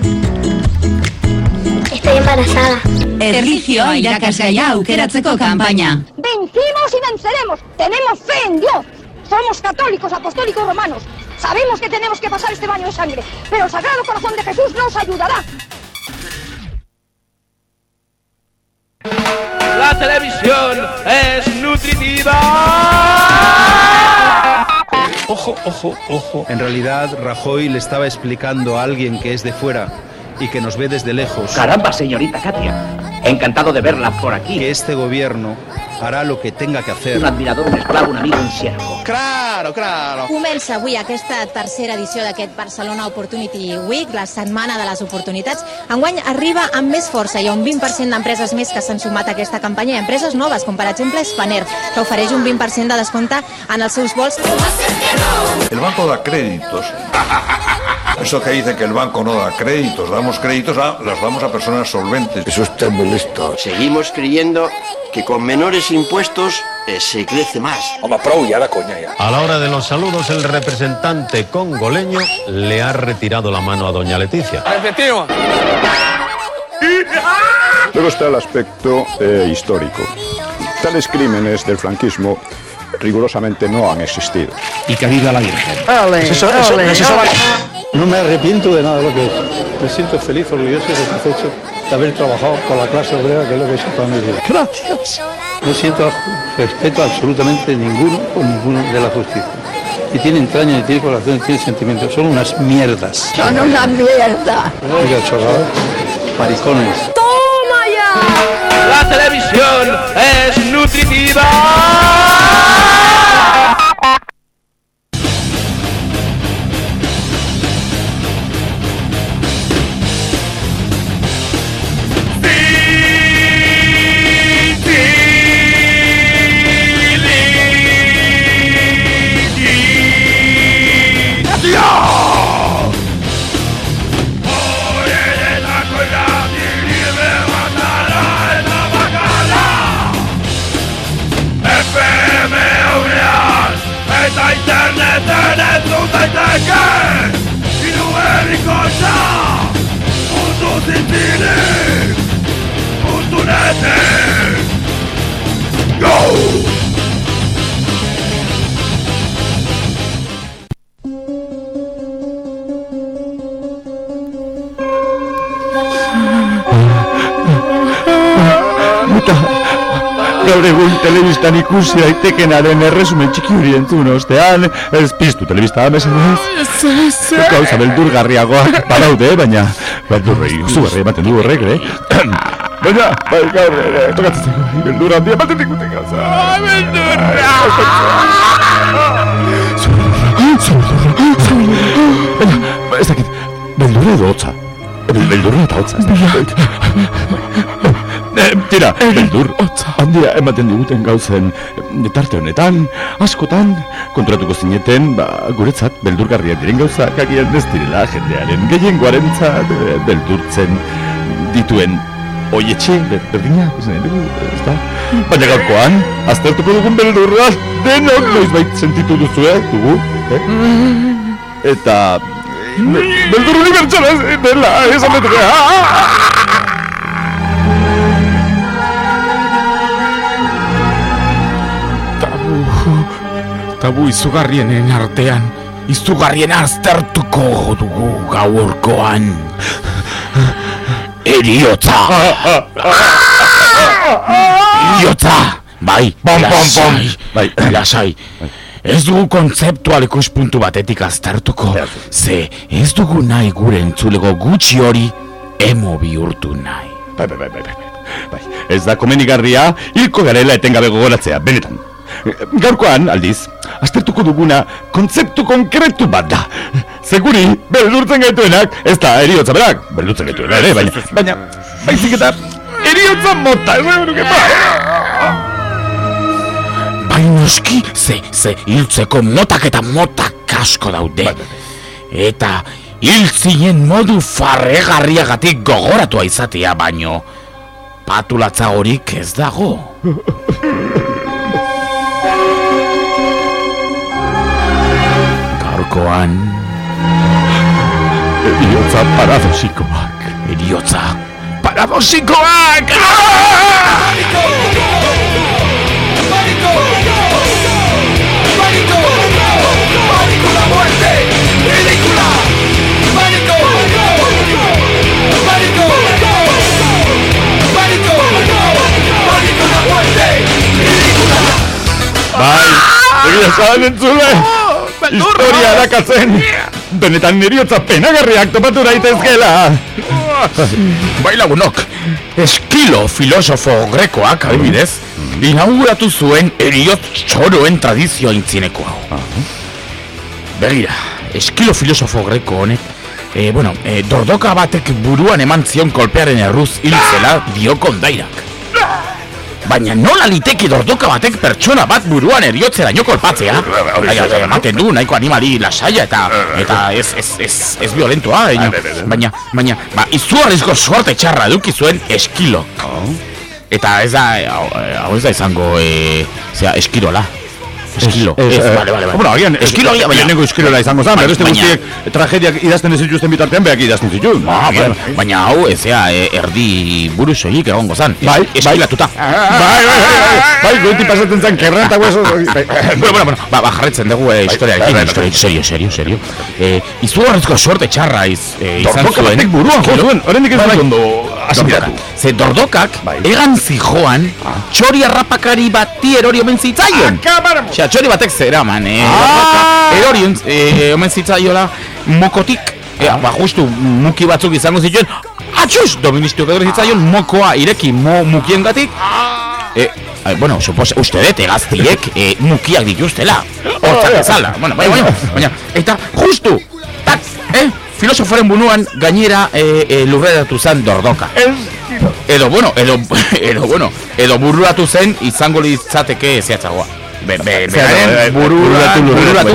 Estoy embarazada. Erlijioa irakasgaia aukeratzeko kanpaina. Vencimos y venceremos. Tenemos fe en Dios. Somos católicos, apostólicos romanos. Sabemos que tenemos que pasar este baño de sangre, pero el Sagrado Corazón de Jesús nos ayudará. La televisión es nutritiva. Ojo, ojo, ojo. En realidad, Rajoy le estaba explicando a alguien que es de fuera y que nos ve desde lejos. Caramba, señorita Katia. Encantado de verla por aquí. Que este gobierno hará lo que tenga que hacer. Un admirador, un esclavo, un amigo, un siervo. Claro, claro. Comença avui aquesta tercera edició d'aquest Barcelona Opportunity Week, la setmana de les oportunitats. Enguany arriba amb més força. Hi ha un 20% d'empreses més que s'han sumat a aquesta campanya i empreses noves, com per exemple Spanair, que ofereix un 20% de descompte en els seus vols. El banco da créditos. Eso que dicen que el banco no da créditos, damos créditos a, los damos a personas solventes. Eso está muy listo. Seguimos creyendo que con menores impuestos eh, se crece más. Ja de conya ja. A la hora de los saludos, el representante congoleño le ha retirado la mano a doña Leticia. Repetido. Luego está el aspecto eh, histórico. Tales crímenes del franquismo rigurosamente no han existido. Y que viva la Virgen. Pues eso- eso- pues eso vale. No me arrepiento de nada de lo que he hecho. Me siento feliz, orgulloso y satisfecho de haber trabajado con la clase obrera, que es lo que he hecho toda mi vida. Gracias. No siento respeto absolutamente ninguno por ninguno de la justicia. ni tiene entraña, ni tiene corazón, ni tiene sentimientos. Son unas mierdas. Son una mierda. Oiga, chaval, maricones. ¡Toma ya! La televisión es nutritiva. Go! Gaur egun telebistan ikusi daitekenaren erresumen txiki hori entzun ostean, ez piztu telebista mesedez. Gauza beldurgarriagoak badaude, baina beldurrei zugarri ematen du horrek, eh? Baina, bai, gaur, eh, tokatzen zego, beldurra handia ematen dikute gauza. Beldurra! Baina, ez dakit, beldurra edo hotza? Bel- Beldurra eta hotza. Eh, Tira, beldur, handia ematen diguten gauzen eh, tarte honetan, askotan, konturatuko zineten, ba, guretzat, beldurgarriak diren gauzak agian ez direla jendearen gehiengoarentzat eh, beldurtzen dituen oietxe, ber- berdina, nahi dugu, ez da? Baina gaurkoan, aztertuko dugun beldurra, denok noizbait sentitu duzue, dugu, eh? Eta... be- Beldur unibertsala ez dela, esan dut, Tabu izugarrienen artean, izugarrien aztertuko dugu gaurkoan. Eriotza! Eriotza! Bai, pom, pom. lasai, bai, lasai. Ez dugu kontzeptual ikuspuntu batetik aztertuko, ze ez dugu nahi gure entzulego gutxi hori emo bihurtu nahi. Bai, bai, bai, bai, bai, bai. Ez da komenigarria, hilko garela etengabe gogoratzea, benetan. Gaurkoan, aldiz, aztertuko duguna kontzeptu konkretu bat da. Seguri, beldurtzen gaituenak, ez da eriotza berak, beldurtzen gaituena ere, baina, baina, baizik eta, eriotza mota, ez da genuke, Bai noski, ze, ze, hiltzeko motak eta motak asko daude. Eta hiltzien modu farregarriagatik gogoratua izatea baino, patulatza horik ez dago. Gaurkoan... Eriotza paradosikoak. Eriotza paradosikoak! Bai, egia esan entzule, historia dakatzen, benetan eriotza penagarriak topatu daitezkela. Bai lagunok, eskilo filosofo grekoak, adibidez, inauguratu zuen eriot txoroen tradizio aintzineko hau. Begira, eskilo filosofo greko honek, e, bueno, e, dordoka batek buruan eman zion kolpearen erruz hil zela dio kondairak. Baina nola liteki dordoka batek pertsona bat buruan eriotzeraino kolpatzea? Bai, bai, ematen du nahiko animali lasaia eta eta ez ez ez ez violentoa, baina baina baina ba izugarrizko suerte txarra eduki zuen eskilo. Eta ez da hau, ez da izango eh, zera, eskirola. Eskilo. Ez, Ez, eh, vale, vale, vale. Bueno, agian, eskilo agian, baina- lehenengo eskirola izango zan, Bai, baina- guztiek tragediak idazten ez zituzten bitartean, beak idazten zituen. Ah, baina, baina hau, ezea, e, erdi buru soilik egongo zan. Bai, eskilatuta. Bai, bai, bai, bai, bai, goiti pasatzen zen kerran eta hueso. bueno, bueno, bueno, ba, ba, jarretzen dugu eh, historiarekin, bai, bai, historia, serio, serio, serio. Eh, izugarrizko suerte txarra iz, eh, izan zuen. batek buruan jo zuen, oraindik ez Bai, bai. dut ondo Dordoka. Ze dordokak, egan zijoan, txori arrapakari bati erori omen zitzaion. Osea, txori batek zera, man, eh, dordoka, erori eh, omen zitzaiola, mokotik, eh, ba, justu, muki batzuk izango zituen, atxuz, doministio edo zitzaion, mokoa ireki, mo, mukiengatik, eh, eh, bueno, supose, uste dut, egaztiek eh, mukiak dituztela. Hortzak ezala. Bueno, baina, baina, baina, eta justu, tak, eh, filosoforen bunuan gainera eh, eh, lurreratu zen dordoka. Edo, bueno, edo, edo, bueno, edo bururatu zen izango litzateke zehatzagoa. Be, be, beraren bai, bai, bururatu, bururatu.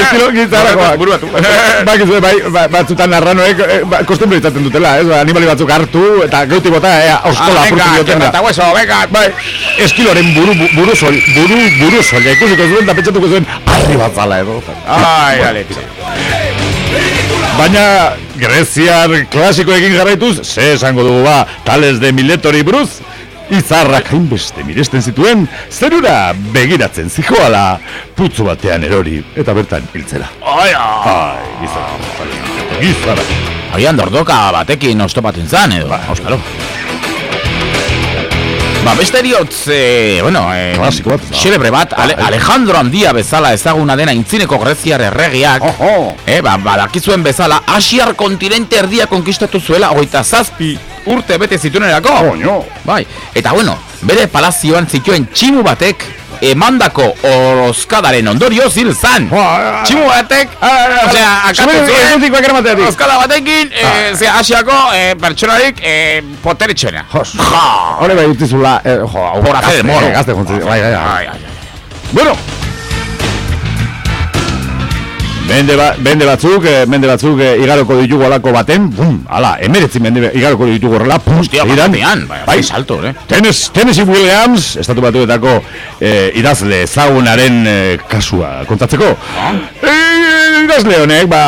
Estilo gitarrakoa. Bururatu. Bakizue, bai, ba- batzutan arranoek eh, ba, kostumbre izaten dutela, ez? Ba, Animali batzuk hartu eta geuti bota, eh, oskola Ah, apurtu dioten da. hueso, venga. Bai, eskiloren buru, bu- buru sol, buru, buru sol, ikusiko zuen eta pentsatuko zuen, arri bat zala edo. Ai, ale, Baina Greziar klasikoekin jarraituz, ze esango dugu ba, tales de Miletori Bruz, izarrak hainbeste miresten zituen, zerura begiratzen zijoala, putzu batean erori, eta bertan hiltzera. Ai, ai, gizara, gizara. Agian dordoka batekin oztopatzen zan edo, auskalo. Ba, beste eriotz, eh, bueno, eh, Klasiko bat, xelebre bat, Ale, Alejandro Handia bezala ezaguna dena intzineko greziar erregiak, eh, ba, badakizuen bezala, Asiar kontinente erdia konkistatu zuela, hogeita zazpi urte bete zituenerako. Bai, eta bueno, bere palazioan zituen tximu batek, emandako oroskadaren ondorio zil zan. Tximu batek, osea, akatu zuen, oroskada batekin, eh, ze Asiako eh, pertsonarik eh, poteretxoena. Ja, hori bai utzizula, eh, jo, hau, hacer el gazte, mono. eh, Gazte Mende, ba, mende batzuk, eh, mende batzuk eh, igaroko ditugu alako baten, bum, ala, emeretzi mende igaroko ditugu horrela, pum, Hostia, iran, batean, bai, bai, salto, eh. Tennis, Tennessee Williams, estatu batuetako eh, idazle ezagunaren eh, kasua kontatzeko. Eh, idazle honek, ba,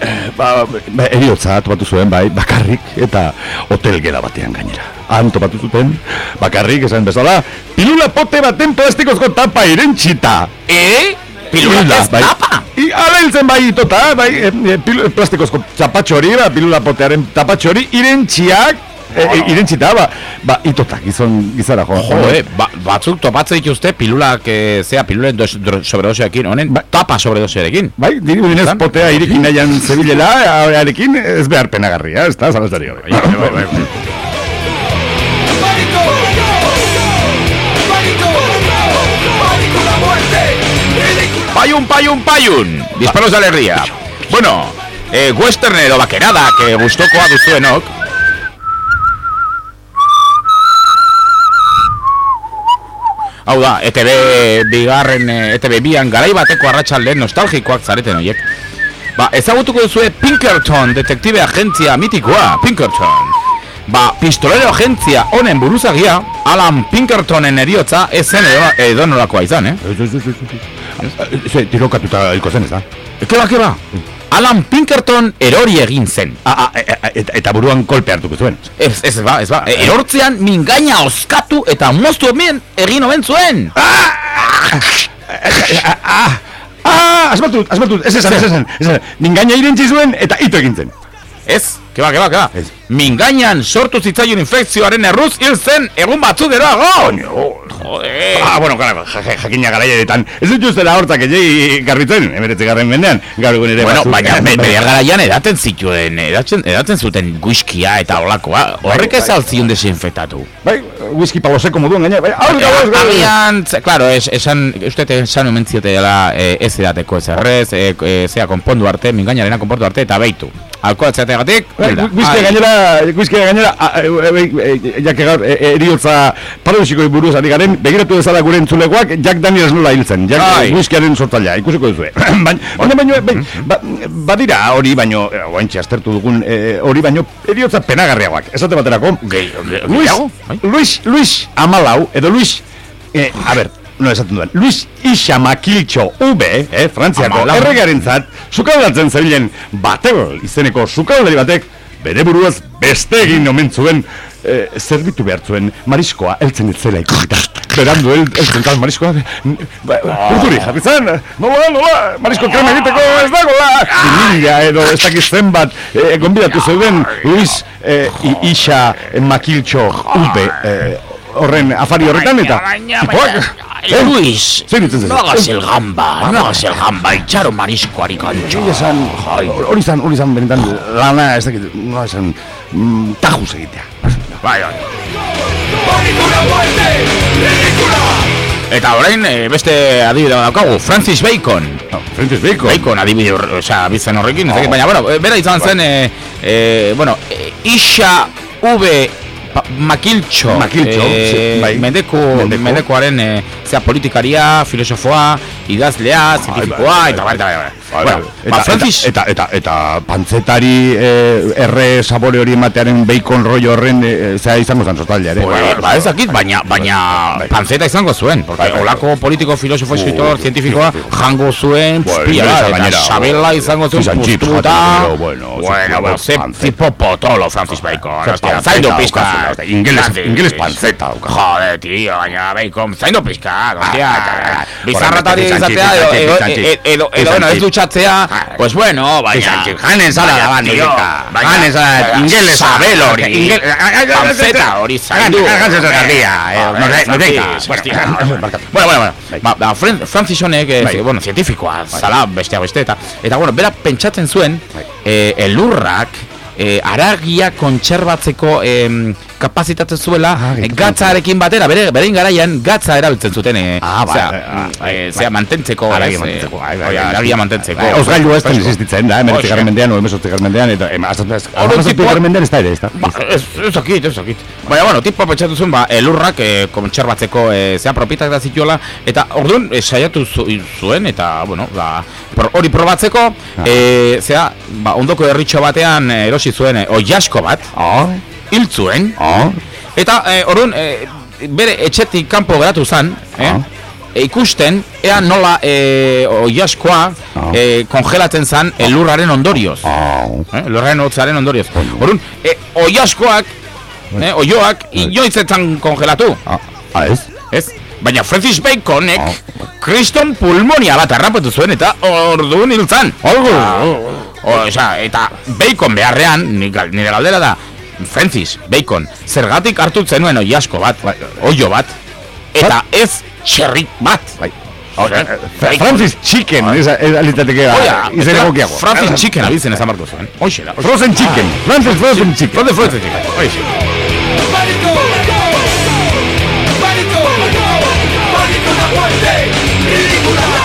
eh, ba, ba, eriotza topatu zuen, bai, bakarrik eta hotel gela batean gainera. Han topatu zuten, bakarrik esan bezala, pilula pote baten plastikozko tapa irentxita. E? Pilula bai. tapa? I, ala hiltzen bai itota, bai, e, e, pil, plastikozko txapatxo hori, ba, pilula potearen tapatxo hori, irentxiak, e, e, irentxita, ba, ba, itota, gizon, gizara, jo. Jo, eh, ba, batzuk topatzen dituzte pilulak, eh, zea pilulen dos, sobredosearekin, honen tapa sobredosearekin. Bai, dirudinez potea irekin nahian zebilela, arekin ez behar penagarria, ez da, zalazari gabe. Bai, bai, bai, Payun, payun, payun. Disparos de alegría. Bueno, eh, western edo bakerada, que gustokoa duzuenok. Hau da, ETB bigarren, eh, ETB bian garai bateko arratsalde nostalgikoak zareten horiek. Ba, ezagutuko duzue Pinkerton, detektibe agentzia mitikoa, Pinkerton. Ba, pistolero agentzia honen buruzagia, Alan Pinkertonen eriotza, ez zen edo, edo nolakoa izan, eh? Ze, tirokatuta hilko zen, ez da? Keba, keba. Alan Pinkerton erori egin zen. A, a, e, eta, eta buruan kolpe hartuko zuen. Ez, ez ba, ez ba. E, erortzean mingaina oskatu eta moztu hemen egin omen zuen. Ah, asmatu, asmatu, ez esan, ez esan, ez esan. Mingaina irentzi zuen eta ito egin zen. Ez, keba, keba, keba. Mingainan sortu zitzaion infekzioaren erruz hil zen egun batzu derago. Joder. Ah, bueno, claro, ja- ja- jakina garaietan. Ez dut ustela hortzak egei garbitzen, emeretze garren mendean. Gaur egun ere Bueno, baina be- bere garaian edaten zituen, edaten, edaten zuten whiskia eta olakoa. Horrek ez altzion desinfektatu. Bai, whisky paloseko moduan gaina. Bai, aurka, Eh. Agian, claro, es, esan, uste esan omen ziotela eh, ez edateko ez errez, eh, eh, zea konpondu arte, mingainarena konpondu arte, eta beitu. Alkoholtzeategatik, Bai, Whisky gainera, whisky gainera, a- e, e, e, jake gaur, e, e, eriotza paradosiko buruz ari garen, begiratu dezala gure entzulegoak, Jack Daniels nola hiltzen, Jack Bai. whiskyaren sortzailea, ikusiko duzue. Baina, baina, bai, ba, badira hori baino, e, oaintxe aztertu dugun, hori baino, eriotza penagarriagoak, esate baterako. Luis, Luis, Luis Amalau, edo Luis, eh, a ber, no esaten duen, Luis Ixamakiltxo V, eh, Frantziako, erregaren zat, sukaldatzen zebilen Batel izeneko sukaldari batek, bere buruaz beste egin omen zuen eh, zerbitu behar zuen mariskoa heltzen etzela ikusita. Berandu el, heltzen tal mariskoa, ba, urduri jarri zen, nola, nola, marisko krema egiteko ez dagoela. Mila edo ez dakiz zenbat, eh, gonbidatu zeuden Luis eh, I- Isa Makiltxo Ube, eh, horren afari horretan eta tipoak, Eh, Luis, Zein ditzen no hagas el gamba, no hagas el gamba, itxaro mariskoari gancho. Egia esan, hori izan, hori izan benetan lana, ez dakit, nola esan, mm, tajuz egitea. Bai, bai. Eta orain eh, beste adibide bat daukagu, Francis Bacon. Francis Bacon. Bacon adibide, osea, bizen horrekin, Oh. baina, bueno, eh, bera izan zen, eh, eh, bueno, eh, Isha V. Pa- Makiltxo, Makiltxo, eh, sí, bai. mendeku, Mendeko. mendekoaren, eh, zera, politikaria, filosofoa, idazlea, zientifikoa, eta bai, eta bai, bai. Bueno, eta, ba, Francis, eta, eta, eta, eta pantzetari eh, erre sabore hori ematearen bacon rollo horren eh, zea izango zan sotaldea ere. Pues, ba ez dakit, baina, baina panzeta izango zuen, porque Bai, bai, olako politiko, filosofo, escritor, cientifikoa, jango zuen, Bueno, ingelesa eta sabela izango zuen, pustuta, jaten gero, bueno, bueno, bueno, ze panzeta. tipo potolo, Francis Bacon, Ingeles- ingeles panzeta daukazu. Joder, tío, baina Bacon, zaindu pizka, hostia, ah, bizarratari fish and chips, izatea, edo, edo, edo, fish edo, bueno, ez dutxatzea, pues bueno, baina, Janen zara da ban, tío, nireka. baina- Janen zara, ingeles sabel hori, panzeta hori zaindu. Eh, noreka. Francis, hostia. Bueno, bueno, bueno. Ba, ba, Fran- Francis honek, eh, bueno, zientifikoa, zala, bestea beste, eta, eta, bueno, bera pentsatzen zuen, eh, elurrak, eh, aragia kontserbatzeko em, kapazitatzen zuela, eh, gatzarekin batera, bere, berein garaian, gatza erabiltzen zuten, eh, Ah, bai, zera, bai, ah, mm, bai, eh, bai. zera, mantentzeko, Aragia mantentzeko, bai, bai, hori, bai, aragia bai. mantentzeko. Bai, Osgailu ez da existitzen da, emeretzi garren mendean, o emezortzi garren mendean, eta emazortzi tipo- garren mendean ez da ere, ez da. Ba, ez, ez dakit, ez dakit. Baina, bueno, tipo pentsatu zuen, ba, elurrak kontserbatzeko zea propietak da zituela, eta orduan saiatu zu, zuen, eta, bueno, ba, pro- hori probatzeko, zea, ba, ondoko herritxo batean eh, erosi zuen, eh, oiasko bat, hil zuen, eta eh, orduan, eh, bere etxetik kanpo geratu zen, eh, e, ikusten, ea nola e, oiaskoa e, kongelatzen zan elurraren ondorioz. Eh, elurraren hotzaren ondorioz. Orduan, e, oiaskoak, eh, oioak, inoizetan kongelatu. Ah, ez? Ez? Baina Francis Baconek kriston pulmonia bat harrapatu zuen eta orduan hil zan. O, osea, eta Bacon beharrean, nire galdera da, Francis Bacon, zergatik hartu zenuen oiasko bat, oio bat, eta ez txerrik bat. Bai. Francis Chicken, ez ez alitateke izen eta egokiago. Francis Chicken abizen esan barko zuen. Hoxe da. Frozen Chicken, Francis Frozen Chicken. Frozen Frozen Chicken. Hoxe.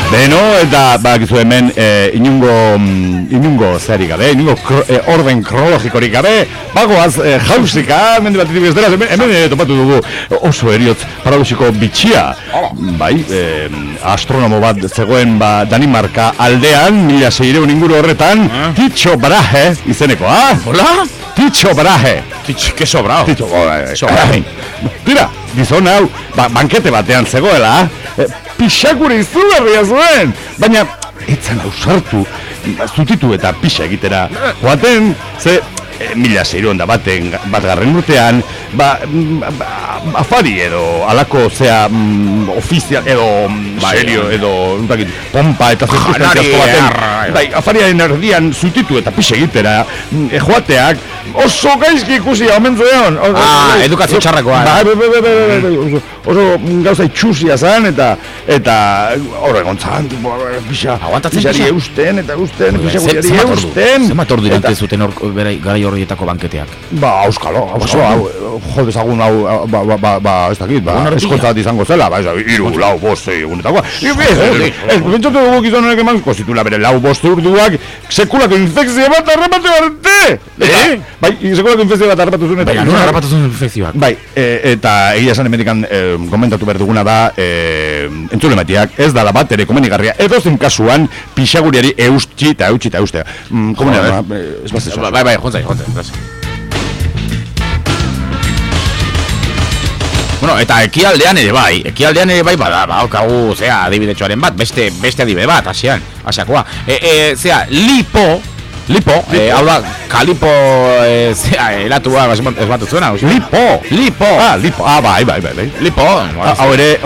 Beno, eta bakizu hemen eh, inungo, mm, inungo zerik gabe, inungo kro, eh, orden kronologikorik gabe, bagoaz eh, jausika, mende bat dela, hemen, hemen eh, topatu dugu oso eriotz paradoxiko bitxia. Bai, eh, astronomo bat zegoen ba, Danimarka aldean, mila seireun inguru horretan, Titxo Brahe izeneko, ah? Hola? Titxo Brahe. Titxo, que sobrao. Eh, eh, Tira, gizon hau, ba, bankete batean zegoela, eh, pixakure izugarria zuen, baina etzan ausartu, ba, zutitu eta pixa egitera. Joaten, ze, e, mila zeiron da baten, bat garren urtean, ba, mm, ba, afari edo, alako, zea, mm, ofizial, edo, mm, serio, edo, nuntakit, pompa eta asko baten, bai, afariaren erdian zutitu eta pixa egitera, mm, e, joateak, oso gaizki ikusi omen zeon. Ah, bai, edukazio txarrakoa, Bai, eh? bai, bai, bai, bai, bai, oso, gauza itxusia zan, eta, eta, horre gontzan, pixa, Aguantatzen pixari pixa? eusten, eta eusten, pixa guriari Zenbat ordu? eusten. Ordu Eta- irante zuten hor, bera, garai horrietako banketeak? Ba, auskalo, auskalo, hau, jo dezagun hau, ba, ba, ba, ba, ez dakit, ba, eskontza bat izango zela, ba, ez, iru, lau, bost, egunetakoa. Ez, pentsatu dugu gizon honek emango zitula bere lau bost urduak, sekulako infekzio bat harrapatu arte! Eh? Bai, sekulako infekzio bat harrapatu zuen, eta Baina nola harrapatu zuen infekzioak? Bai, e, eta egia esan emendikan e, komentatu behar duguna da e, entzule matiak, ez dala bat ere komenigarria edo zen kasuan pixaguriari eustsi eta eutsi eta eustea mm, komena, Joder. ba, e, ez bazte Bai, bai, jontzai, jontzai, jontzai. Bueno, eta ekialdean ere bai, ekialdean ere bai bada, ba, okagu, zea, adibidetxoaren bat, beste, beste adibide bat, asian, asiakoa. E, e, zea, lipo, Lipo, eh, hau da, kalipo, eh, zera, elatua, ez bat- ez bat zuena? Lipo! Lipo! Ah, lipo, ah, bai, bai, bai, bai. Lipo, Ah, Hau ere,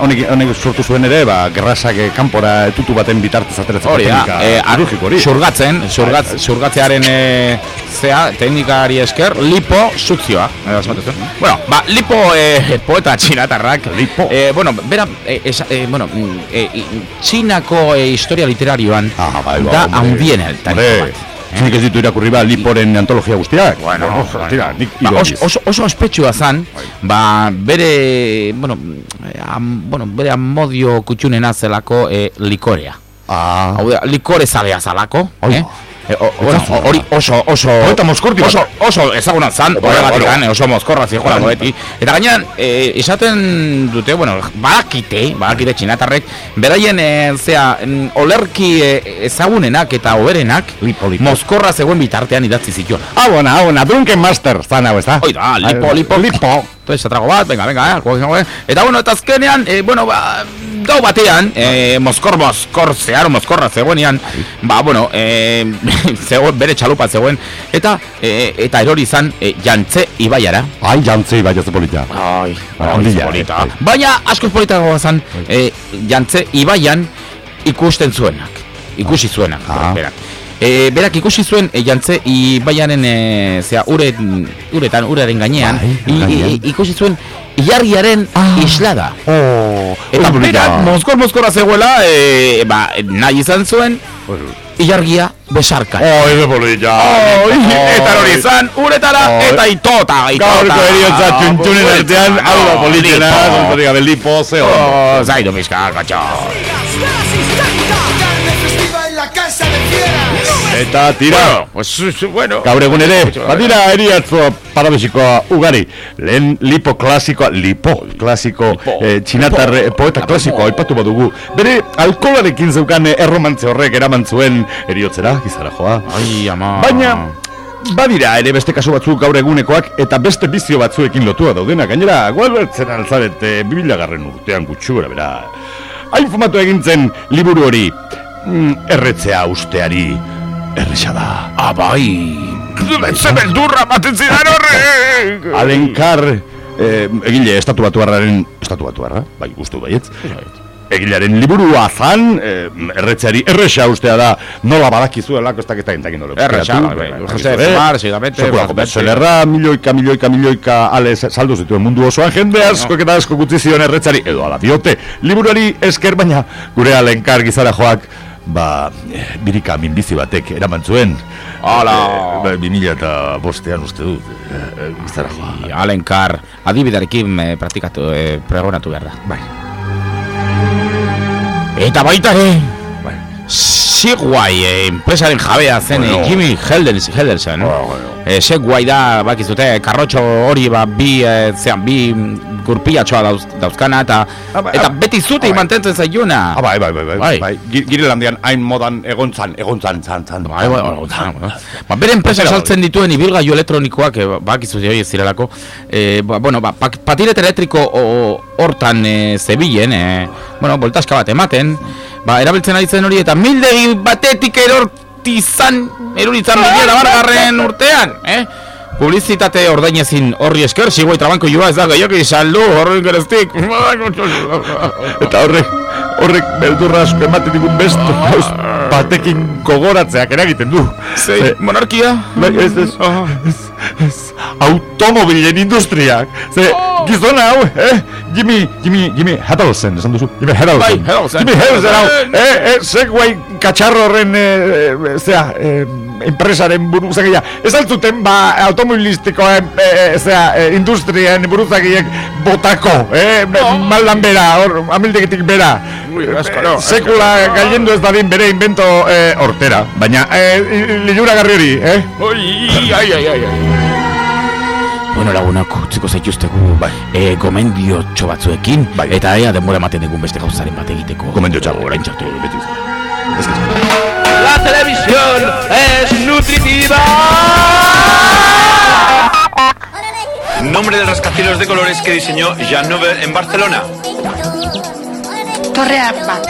honek, honek sortu zuen ere, ba, gerrasak eh, kanpora tutu baten bitartez ateratzeko Hori da, teknika eh, ar- hori. xurgatzen, xurgat, xurgatzearen eh, zea, teknikari esker, lipo sukzioa. Eh, zuen. Bueno, ba, lipo eh, poeta txinatarrak. Lipo. Eh, bueno, bera, eh, esa, eh, bueno, mm, eh, txinako eh, historia literarioan Ah, bai, bai, da Hombre, bat. Nik ez ditu irakurri ba, liporen antologia guztiak. Bueno, bueno, tira, nik ba, hiru oso, oso, ospetsua zan, ba, bere, bueno, am, bueno, bere amodio kutxunena zelako eh, likorea. Ah. Hau da, likore zalea zalako, eh? Eh. Hori oso, oso... Poeta mozkorti oso, oso ezaguna zan, horregatik eh, oso mozkorra zijola Bueno. beti. Eta gainean, eh, esaten dute, bueno, badakite, badakite txinatarrek, beraien, eh, zea, mm, olerki eh, ezagunenak eta oberenak, mozkorra zegoen bitartean idatzi zituen. Ah, bona, ah, bona, Drunken Master, zan hau, ez da? Hoi da, lipo, lipo, Lipo. Entonces, atrago bat, venga, venga, eh, Eta bueno, eta azkenean, eh, bueno, ba, gau batean, eh, mozkor, mozkor, zehar, mozkorra zegoenean, ba, bueno, eh, zegoen, bere txalupa zegoen, eta, eh, eta erori izan, eh, jantze ibaiara. Ai, jantzei, bai, ez polita. Ai, ai, polita. eh, Baina, askoz politagoa zan, eh, jantze ibaian ikusten zuenak, ikusi zuenak, Ah. berak. E, berak ikusi zuen e, jantze ibaianen e, zera, ure, uretan, uraren gainean, Bai, i- gainean. i- ikusi zuen ilargiaren islada. Oh, Eta hori berak, da. mozkor mozkorra zegoela, e, ba, nahi izan zuen, ilargia besarka. Oh, ez polita. Oh, eta hori izan, uretara, Oh. eta itota, itota. Gaurko eriotza txuntxunen Oh, artean, hau da politena, zontatik gabe lipo, ze. Oh, zaidu pixka, katxo. Eta tira, Bueno, pues, gaur egun ere, badira eriatzo parabesikoa ugari. Lehen lipo klasikoa, lipo klasiko, eh, txinatar eh, poeta klasikoa aipatu badugu. Bere alkoholarekin zeukan eh, erromantze horrek eraman zuen eriotzera, gizara joa. Ai, ama. Baina, badira ere beste kasu batzuk gaur egunekoak eta beste bizio batzuekin lotua daudena. Gainera, gualbertzen alzarete bibilagarren urtean gutxu gara bera. Hain fumatu egintzen liburu hori, mm, erretzea usteari, erresa da. Ah, bai. Ze beldurra baten zidan horrek. Alenkar, eh, egile estatu batuarraren, estatu batuarra, bai, ustu baietz. Egilearen liburua zan, eh, erretzeari erresa ustea da, nola badakizuelako ez daketa entakin nola. Erresa, bai, bai. Jose Fumar, seguramente, Sekulako bai, bestsellerra, milioika, milioika, milioika, ale saldu zituen mundu osoan jende asko eta asko gutzi zion erretzari, edo ala diote, liburuari esker baina, gure alenkar gizara joak, ba, birika minbizi batek eraman zuen. Hala. Bi mila eta bostean uste dut, gizara joa. Alenkar, adibidarekin eh, praktikatu, eh, pregonatu behar da. Bai. Eta baita ere, Segway eh, enpresaren jabea zen eh, Bueno. Jimmy Helders, Heldersen. Eh, Segway da, bakizute, karrotxo hori ba, bi, eh, zean, bi gurpilatxoa dauz, dauzkana, eta, bai, eta ah, beti ah, bai. mantentzen zaiuna. Ah, bai, bai, bai, bai, Bai. bai. Gi- Girelandian hain modan egontzan, egontzan, zan, zan. Bai, bai, bai. Ba, bere enpresa saltzen dituen ibilgailu elektronikoak, eh, bakizu hori ez zirelako, eh, ba, bueno, ba, patinet elektriko o- hortan eh, zebilen, eh, bueno, voltaska bat ematen, ba, erabiltzen ari zen hori, eta mildegi batetik erortizan, eroritzan bilia bargarren urtean, eh? Publizitate ordainezin horri esker, sigoi trabanko joa ez da gehiago izaldu, horren gereztik. Eta horrek, horrek beldurra asko ematen digun beste gauz batekin gogoratzeak eragiten du. Zein, Eh, monarkia? Bai, ez, ez, ez, ez, automobilen industriak. Ze, gizona hau, eh? Jimmy, Jimmy, Jimmy Heddlesen, esan duzu? Jimmy Heddlesen. Bai, Heddlesen. Jimmy Heddlesen hau, eh, eh, segway katxarro horren, eh, eh, zera, eh, enpresaren buruzagia. Ez altzuten, ba, automobilistikoen, eh, zera, eh, industrien buruzagiek botako, eh, maldan bera, hor, amildegitik bera. no, Sekula gailendu ez dadin bere invento eh, hortera. Baina, eh, liuragarri hori, eh? Ai, ai, ai, ai. Bueno, lagunak utziko zaituztegu bai. e, gomendio batzuekin bai. eta ea denbora ematen dugun beste gauzaren bat egiteko. Gomendio txago, orain txartu beti. La televisión es nutritiva. Nombre del rascacielos de colores que diseñó Jean Nouvel en Barcelona. Torre Arba.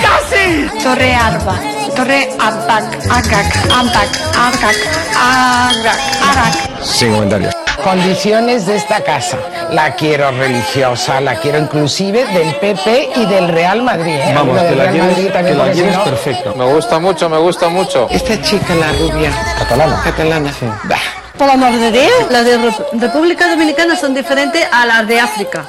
¡Casi! Torre Arba. Torre Abac, Agac, Abac, Agac, Agac, Arac. Sin comentarios. Condiciones de esta casa. La quiero religiosa, la quiero inclusive del PP y del Real Madrid. ¿eh? Vamos, que la Real quieres, Madrid también, que la quieres no- perfecto. Me gusta mucho, me gusta mucho. Esta chica, la rubia. Catalana. Catalana. Bah. Por amor de Dios, las de Rep- República Dominicana son diferentes a las de África.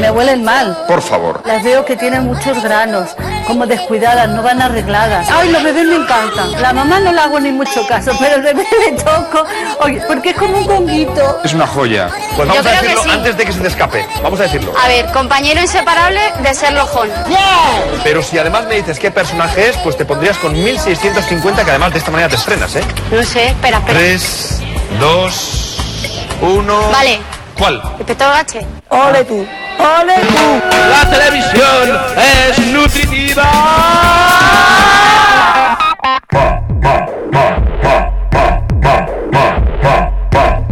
Me huelen mal. Por favor. Las veo que tienen muchos granos, como descuidadas, no van arregladas. Ay, los bebés me encantan. La mamá no le hago ni mucho caso, pero el bebé le toco, oye, porque es como un conguito. Es una joya. Pues Yo vamos a decirlo sí. antes de que se te escape. Vamos a decirlo. A ver, compañero inseparable de Sherlock Holmes. Pero si además me dices qué personaje es, pues te pondrías con 1650, que además de esta manera te estrenas, ¿eh? No sé, espera, espera. 3, 2, 1. Vale. ¿Cuál? Inspector H. ¡Ole tú! Ole tú. La televisión es nutritiva.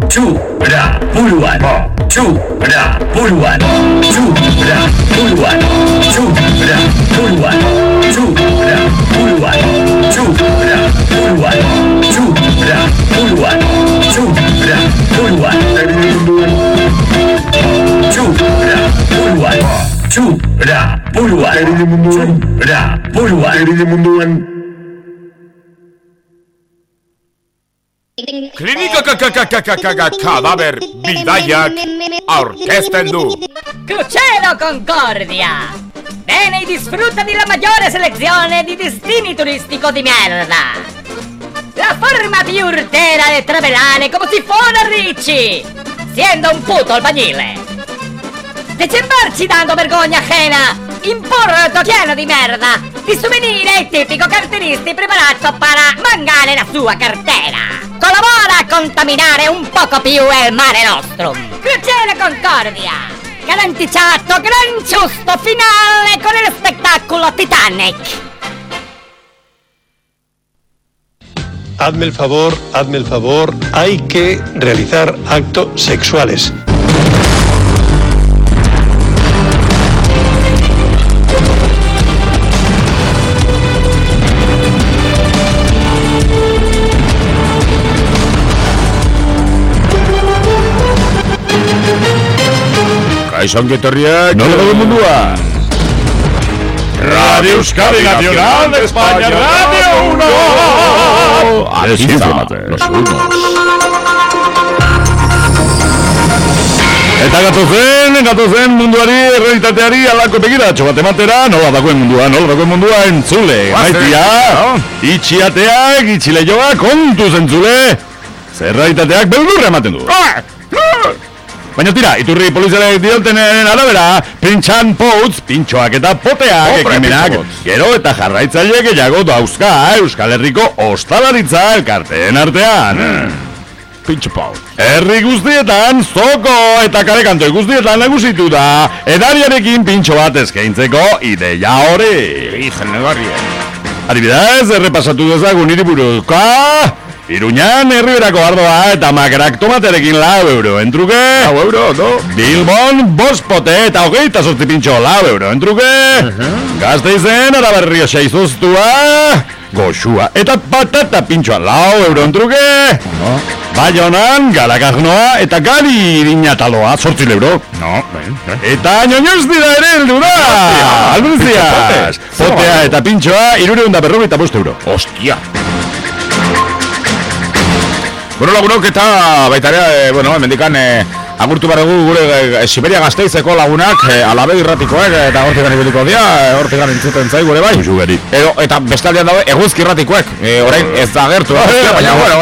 Chura Puluan, Chura Puluan, Chura Puluan, Chura Puluan, Chura Puluan, Chura Puluan, Chura Puluan, Chura Puluan. buruan curah buruan curah buruan Klinika Cadaver Vidayak Orchestendu Crucero Concordia! Bene e disfrutta di la maggiore selezione di destini turistico di merda. La forma più urtera e travelane come si Ricci Siendo un puto albagnile Decembarci dando vergogna ajena! In porto pieno di merda! Di souvenir tipico cartelisti preparato para mangare la sua cartera! Collabora a contaminare un poco più il mare nostrum! Crociere Concordia! Garantizzato gran giusto finale con il spettacolo Titanic! Hazme el favor, hazme el favor, hay que realizar actos sexuales. Kaixo ongetorriak Nola dago mundua? Radio Euskadi Nacional de España Radio 1 Aquí está, los unos Eta gatozen, gatozen munduari, errealitateari alako begiratxo bat ematera, nola dagoen mundua, nola dagoen mundua entzule, maitia, itxiateak, itxileioak, kontuz entzule, zerraitateak beldurra ematen du. Baina tira, iturri polizialek diotenen arabera, pintxan potz, pintxoak eta poteak Hombre, ekimenak, gero eta jarraitzaile gehiago dauzka Euskal Herriko ostalaritza elkarteen artean. Pintxo pot. Herri guztietan, zoko eta karekantoi guztietan nagusitu da, edariarekin pintxo bat eskaintzeko ideia hori. Izen negarria. Adibidez, errepasatu dezagun hiriburuka, Iruñan herriberako ardoa eta makrak tomaterekin lau euro entruke. Lau euro, no? Bilbon, bost pote eta hogeita sortzi pintxo lau euro entruke. Gazteizen, araberrio seizuztua, goxua eta patata pintxoa lau euro entruke. Baionan, galakagnoa eta gali irinataloa sortzi euro. No, Eta ñoñoz dira ere heldu da! Potea eta pintxoa irureunda berrogeita bost euro. Ostia. Bueno, la que está, baitaría, bueno. Agurtu baregu gure e, e, Siberia gazteizeko lagunak e, Alabe irratikoek eta hortik gani dira, dia Hortik gani entzuten zai gure bai. Ujugari. Edo, eta bestaldean dabe eguzki irratikoek. E, Orain ez da gertu Baina bueno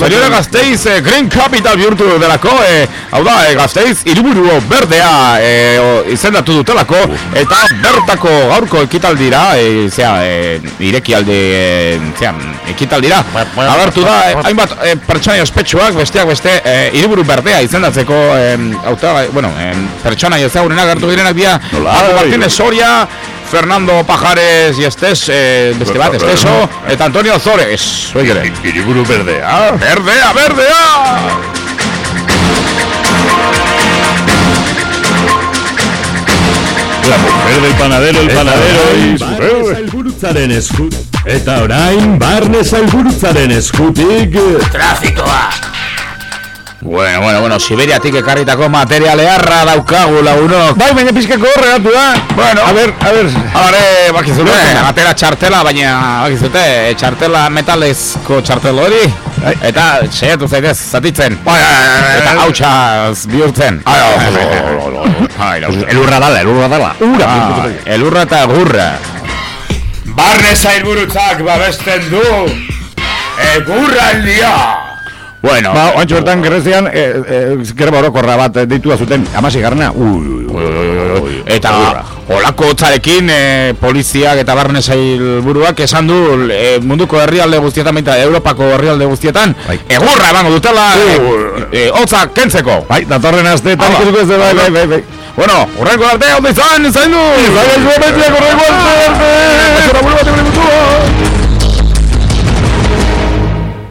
Baina gazteiz e, Green Capital bihurtu delako e, Hau da e, gazteiz iruburuo berdea e, o, Izendatu dutelako Eta bertako gaurko ekitaldira e, Zea e, ireki e, Zea ekitaldira Agertu da hainbat e, pertsania ospetsuak Besteak beste e, iruburu berdea izendatzeko, eh, auta, bueno, eh, pertsona ezagunen agertu direnak dira, Paco Martínez Soria, Fernando Pajares y Estes, eh, beste bat, Esteso, eta Antonio Zores. Oigere. Iriburu berdea. Berdea, berdea! La mujer del panadero, el panadero y su Barne esku. Eta orain, barne zailburutzaren eskutik... Trafikoa! Bueno, bueno, bueno, Siberiatik ekarritako materialearra daukagu lagunok. Bai, baina pizkako horregatu da. Bueno, A ver, a ver. Hore, bakizute, Lortzen. atera txartela, baina bakizute, txartela metalezko txartel hori. Eta, seiatu zaitez, zatitzen. Eta hautsa bihurtzen. Elurra dala, elurra dala. Ura. Ah, elurra eta gurra. Barne zailburutzak babesten du. Egurra aldia. Bueno, Ba, oantxo bertan gerrezian, e, e, greba orokorra bat eh, deitua zuten, amasi garna, ui, ui, ui, Eta olako hotzarekin e, poliziak eta barne sailburuak esan du e, munduko herrialde guztietan baita Europako herrialde guztietan egurra emango dutela e, e, hotza kentzeko Bai, datorren asteetan ikusko ez bai, bai, bai, bai. Bueno, urrengo arte, ondo izan, zaindu! Zaila, zuen betziak horrengo arte!